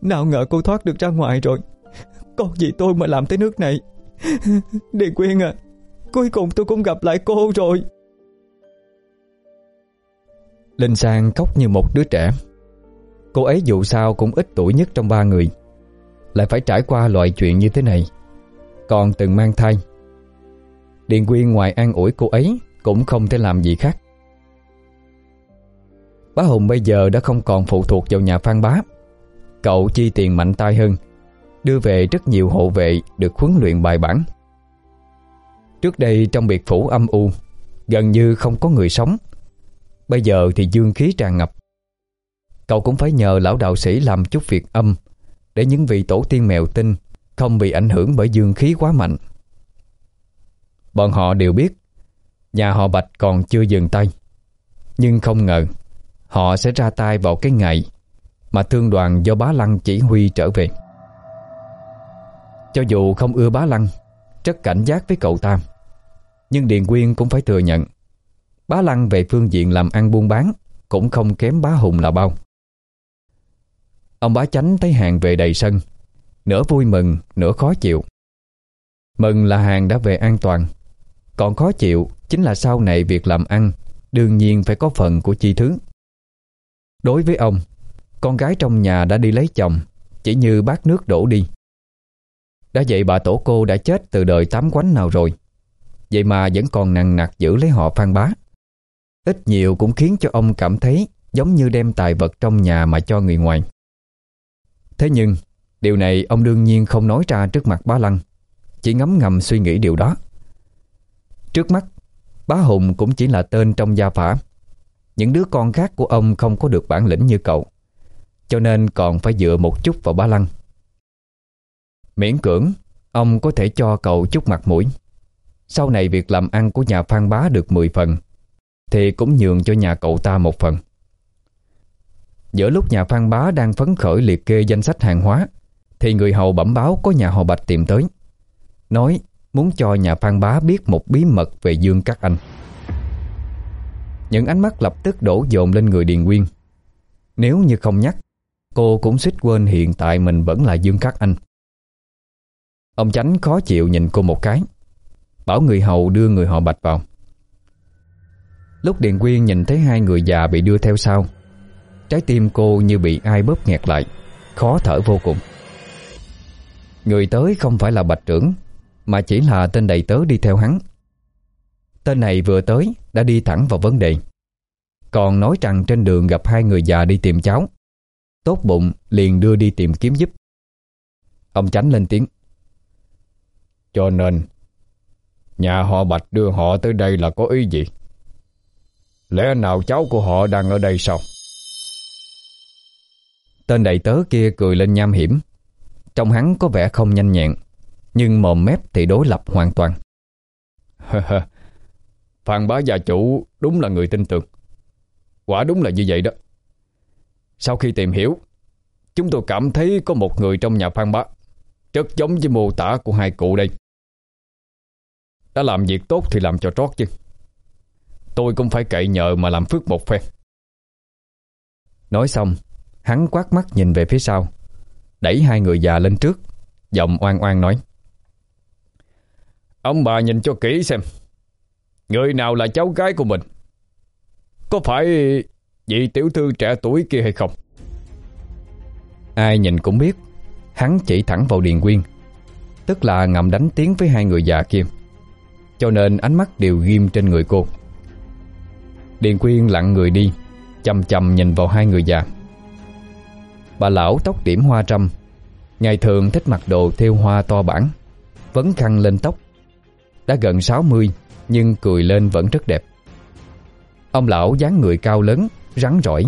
Nào ngờ cô thoát được ra ngoài rồi. Còn gì tôi mà làm tới nước này? <laughs> Điền Quyên à Cuối cùng tôi cũng gặp lại cô rồi. Linh Sang khóc như một đứa trẻ. Cô ấy dù sao cũng ít tuổi nhất trong ba người. Lại phải trải qua loại chuyện như thế này. Còn từng mang thai. Điền Quyên ngoài an ủi cô ấy Cũng không thể làm gì khác. Bá Hùng bây giờ đã không còn phụ thuộc vào nhà Phan Bá. Cậu chi tiền mạnh tay hơn, Đưa về rất nhiều hộ vệ Được huấn luyện bài bản. Trước đây trong biệt phủ âm u, Gần như không có người sống. Bây giờ thì dương khí tràn ngập. Cậu cũng phải nhờ lão đạo sĩ làm chút việc âm, Để những vị tổ tiên mèo tinh Không bị ảnh hưởng bởi dương khí quá mạnh. Bọn họ đều biết, Nhà họ Bạch còn chưa dừng tay. Nhưng không ngờ, Họ sẽ ra tay vào cái ngày Mà thương đoàn do bá lăng chỉ huy trở về. Cho dù không ưa bá lăng, Rất cảnh giác với cậu Tam Nhưng Điền Quyên cũng phải thừa nhận, Bá lăng về phương diện làm ăn buôn bán Cũng không kém bá hùng là bao. Ông bá chánh thấy hàng về đầy sân. Nửa vui mừng, nửa khó chịu. Mừng là hàng đã về an toàn. Còn khó chịu chính là sau này việc làm ăn Đương nhiên phải có phần của chi thứ. Đối với ông Con gái trong nhà đã đi lấy chồng Chỉ như bát nước đổ đi. Đã vậy bà tổ cô đã chết từ đời tám quánh nào rồi? Vậy mà vẫn còn nặng nặc giữ lấy họ phan bá. Ít nhiều cũng khiến cho ông cảm thấy Giống như đem tài vật trong nhà mà cho người ngoài. Thế nhưng, Điều này ông đương nhiên không nói ra trước mặt bá Lăng, Chỉ ngấm ngầm suy nghĩ điều đó. Trước mắt, Bá Hùng cũng chỉ là tên trong gia phả. Những đứa con khác của ông không có được bản lĩnh như cậu, Cho nên còn phải dựa một chút vào bá Lăng. Miễn cưỡng, Ông có thể cho cậu chút mặt mũi. Sau này việc làm ăn của nhà Phan Bá được 10 phần, Thì cũng nhường cho nhà cậu ta một phần. Giữa lúc nhà Phan Bá đang phấn khởi liệt kê danh sách hàng hóa, Thì người hầu bẩm báo có nhà họ Bạch tìm tới. Nói, muốn cho nhà Phan Bá biết một bí mật về Dương Các Anh. Những ánh mắt lập tức đổ dồn lên người Điền Nguyên. Nếu như không nhắc, Cô cũng suýt quên hiện tại mình vẫn là Dương Các Anh. Ông Chánh khó chịu nhìn cô một cái, Bảo người hầu đưa người họ Bạch vào. Lúc Điền Quyên nhìn thấy hai người già bị đưa theo sau Trái tim cô như bị ai bóp nghẹt lại. Khó thở vô cùng. Người tới không phải là Bạch Trưởng, Mà chỉ là tên đầy tớ đi theo hắn. Tên này vừa tới, Đã đi thẳng vào vấn đề. Còn nói rằng trên đường gặp hai người già đi tìm cháu. Tốt bụng, liền đưa đi tìm kiếm giúp. Ông Chánh lên tiếng. Cho nên, Nhà họ Bạch đưa họ tới đây là có ý gì? Lẽ nào cháu của họ đang ở đây sao? Tên đầy tớ kia cười lên nham hiểm. Trong hắn có vẻ không nhanh nhẹn Nhưng mồm mép thì đối lập hoàn toàn. Phan bá gia chủ đúng là người tin tưởng. Quả đúng là như vậy đó. Sau khi tìm hiểu Chúng tôi cảm thấy có một người trong nhà Phan bá Rất giống với mô tả của hai cụ đây. Đã làm việc tốt thì làm cho trót chứ. Tôi cũng phải cậy nhờ mà làm phước một phen. Nói xong Hắn quát mắt nhìn về phía sau. Đẩy hai người già lên trước, Giọng oan oan nói. Ông bà nhìn cho kỹ xem, Người nào là cháu gái của mình? Có phải vị tiểu thư trẻ tuổi kia hay không? Ai nhìn cũng biết, Hắn chỉ thẳng vào Điền Quyên, Tức là ngầm đánh tiếng với hai người già kia. Cho nên ánh mắt đều ghim trên người cô. Điền Quyên lặng người đi Chầm chầm nhìn vào hai người già. Bà lão tóc điểm hoa trăm Ngày thường thích mặc đồ theo hoa to bản, Vấn khăn lên tóc. Đã gần 60 Nhưng cười lên vẫn rất đẹp. Ông lão dáng người cao lớn, Rắn rỏi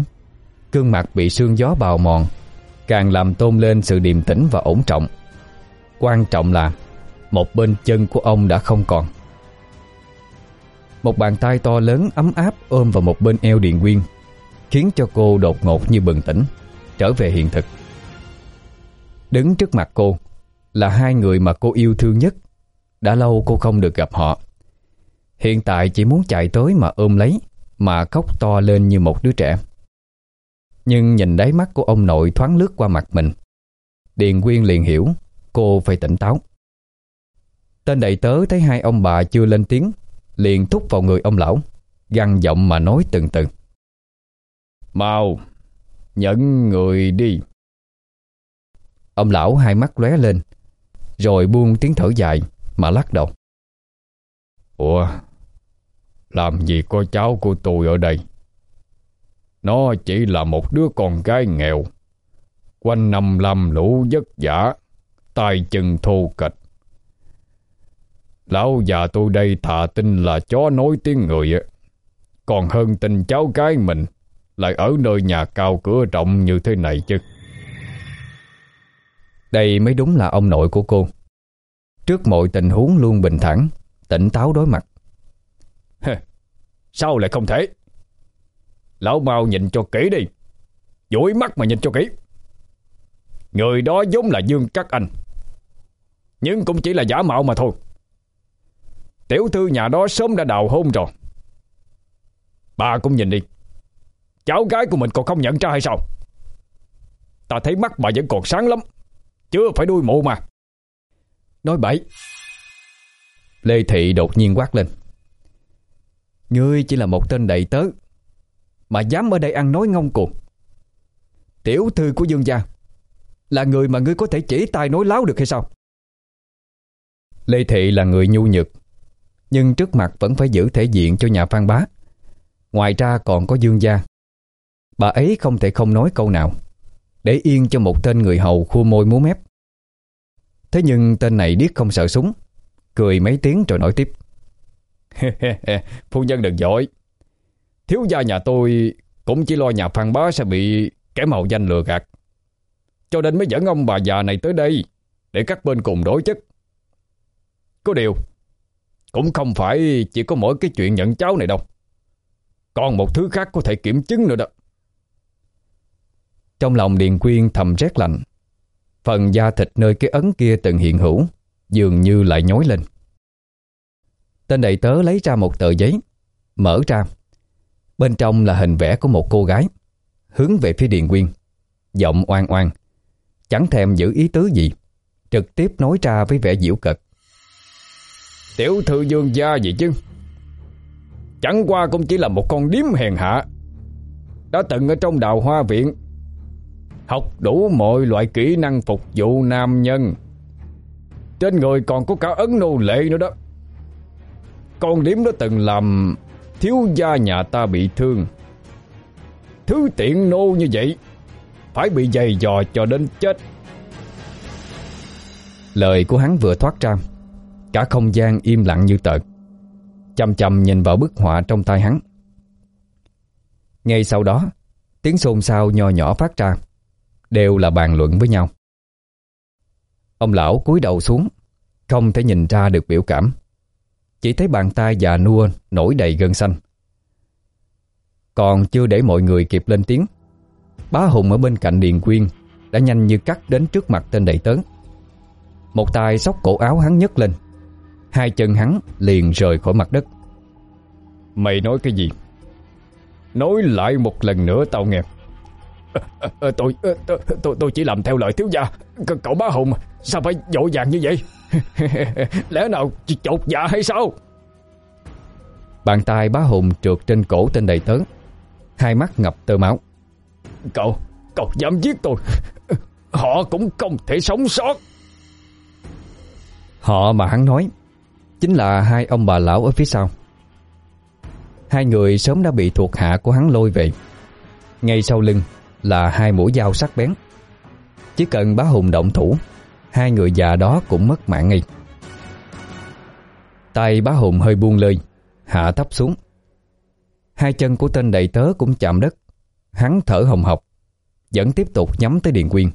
Cương mặt bị sương gió bào mòn, Càng làm tôn lên sự điềm tĩnh và ổn trọng. Quan trọng là, Một bên chân của ông đã không còn. Một bàn tay to lớn ấm áp ôm vào một bên eo Điện Quyên Khiến cho cô đột ngột như bừng tỉnh. Trở về hiện thực. Đứng trước mặt cô Là hai người mà cô yêu thương nhất. Đã lâu cô không được gặp họ. Hiện tại chỉ muốn chạy tới mà ôm lấy, Mà khóc to lên như một đứa trẻ. Nhưng nhìn đáy mắt của ông nội thoáng lướt qua mặt mình. Điền Quyên liền hiểu, Cô phải tỉnh táo. Tên đầy tớ thấy hai ông bà chưa lên tiếng, Liền thúc vào người ông lão Găng giọng mà nói từng từng Mau Nhận người đi. Ông lão hai mắt lóe lên, Rồi buông tiếng thở dài Mà lắc đầu. Ủa, Làm gì có cháu của tôi ở đây? Nó chỉ là một đứa con gái nghèo, Quanh năm làm lũ vất vả, tay chân thô kịch Lão già tôi đây thà tin là chó nói tiếng người Còn hơn tin cháu gái mình. Lại ở nơi nhà cao cửa rộng như thế này chứ. Đây mới đúng là ông nội của cô. Trước mọi tình huống luôn bình thản, Tỉnh táo đối mặt. Sao lại không thể? Lão mau nhìn cho kỹ đi. Dũi mắt mà nhìn cho kỹ. Người đó giống là Dương Cát Anh. Nhưng cũng chỉ là giả mạo mà thôi. Tiểu thư nhà đó sớm đã đào hôn rồi. Bà cũng nhìn đi. Cháu gái của mình còn không nhận ra hay sao? Ta thấy mắt bà vẫn còn sáng lắm Chưa phải đuôi mụ mà. Nói bậy. Lê Thị đột nhiên quát lên. Ngươi chỉ là một tên đầy tớ, Mà dám ở đây ăn nói ngông cuồng. Tiểu thư của dương gia Là người mà ngươi có thể chỉ tay nói láo được hay sao? Lê Thị là người nhu nhược, Nhưng trước mặt vẫn phải giữ thể diện cho nhà Phan Bá. Ngoài ra còn có dương gia. Bà ấy không thể không nói câu nào. Để yên cho một tên người hầu khua môi múa mép. Thế nhưng tên này điếc không sợ súng. Cười mấy tiếng rồi nói tiếp. <laughs> Phu nhân đừng giỏi. Thiếu gia nhà tôi Cũng chỉ lo nhà Phan Bá sẽ bị Kẻ màu danh lừa gạt. Cho nên mới dẫn ông bà già này tới đây Để các bên cùng đối chất. Có điều, Cũng không phải chỉ có mỗi cái chuyện nhận cháu này đâu. Còn một thứ khác có thể kiểm chứng nữa đó. Trong lòng Điền Quyên thầm rét lạnh. Phần da thịt nơi cái ấn kia từng hiện hữu, Dường như lại nhói lên. Tên đầy tớ lấy ra một tờ giấy, Mở ra. Bên trong là hình vẽ của một cô gái, Hướng về phía Điền Quyên. Giọng oan oan. Chẳng thèm giữ ý tứ gì, Trực tiếp nói ra với vẻ diễu cợt. Tiểu thư dương gia gì chứ? Chẳng qua cũng chỉ là một con điếm hèn hạ, Đã từng ở trong đào hoa viện Học đủ mọi loại kỹ năng phục vụ nam nhân. Trên người còn có cả ấn nô lệ nữa đó. Con điếm đó từng làm Thiếu gia nhà ta bị thương. Thứ tiện nô như vậy Phải bị dày dò cho đến chết. Lời của hắn vừa thoát ra, Cả không gian im lặng như tờ. Chầm chầm nhìn vào bức họa trong tay hắn. Ngay sau đó, Tiếng xôn xao nho nhỏ phát ra. Đều là bàn luận với nhau. Ông lão cúi đầu xuống, Không thể nhìn ra được biểu cảm. Chỉ thấy bàn tay già nua Nổi đầy gân xanh. Còn chưa để mọi người kịp lên tiếng, Bá Hùng ở bên cạnh Điền Quyên Đã nhanh như cắt đến trước mặt tên đầy tớn Một tay xốc cổ áo hắn nhấc lên, Hai chân hắn liền rời khỏi mặt đất. Mày nói cái gì? Nói lại một lần nữa tao nghe tôi, à, tôi, tôi tôi chỉ làm theo lời thiếu gia. Cậu bá Hùng Sao phải dội vàng như vậy? <laughs> Lẽ nào chột dạ hay sao? Bàn tay bá Hùng trượt trên cổ tên đầy tớn Hai mắt ngập tơ máu. Cậu Cậu dám giết tôi. Họ cũng không thể sống sót. Họ mà hắn nói Chính là hai ông bà lão ở phía sau. Hai người sớm đã bị thuộc hạ của hắn lôi về. Ngay sau lưng là hai mũi dao sắc bén. Chỉ cần bá hùng động thủ Hai người già đó cũng mất mạng ngay. Tay bá hùng hơi buông lơi Hạ thấp xuống. Hai chân của tên đầy tớ cũng chạm đất. Hắn thở hồng hộc Vẫn tiếp tục nhắm tới Điền Quyên.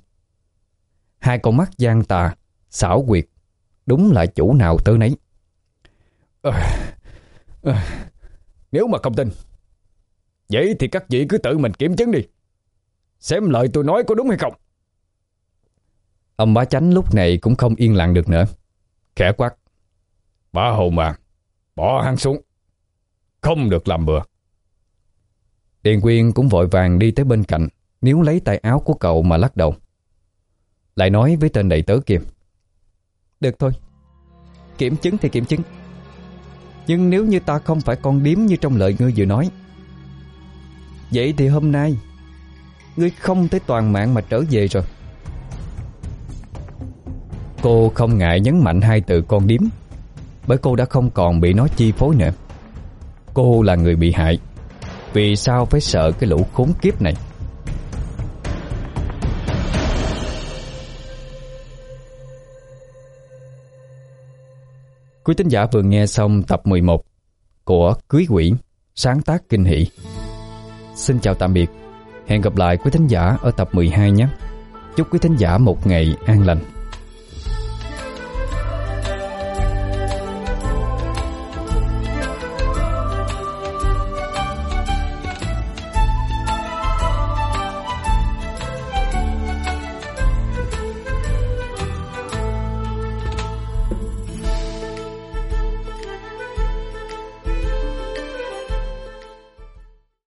Hai con mắt gian tà xảo quyệt Đúng là chủ nào tới nấy. À, à, Nếu mà không tin Vậy thì các vị cứ tự mình kiểm chứng đi. Xem lời tôi nói có đúng hay không? Ông bá chánh lúc này cũng không yên lặng được nữa. Khẽ quát. Bá hầu mà Bỏ hắn xuống. Không được làm bừa. Điền Quyên cũng vội vàng đi tới bên cạnh, Níu lấy tay áo của cậu mà lắc đầu. Lại nói với tên đầy tớ kia. Được thôi. Kiểm chứng thì kiểm chứng. Nhưng nếu như ta không phải con điếm như trong lời ngươi vừa nói, Vậy thì hôm nay Ngươi không thể toàn mạng mà trở về rồi. Cô không ngại nhấn mạnh hai từ con điếm Bởi cô đã không còn bị nó chi phối nữa. Cô là người bị hại Vì sao phải sợ cái lũ khốn kiếp này? Quý tín giả vừa nghe xong tập 11 của Cưới Quỷ, sáng tác kinh hỷ. Xin chào tạm biệt, hẹn gặp lại quý thính giả ở tập 12 nhé. Chúc quý thính giả một ngày an lành.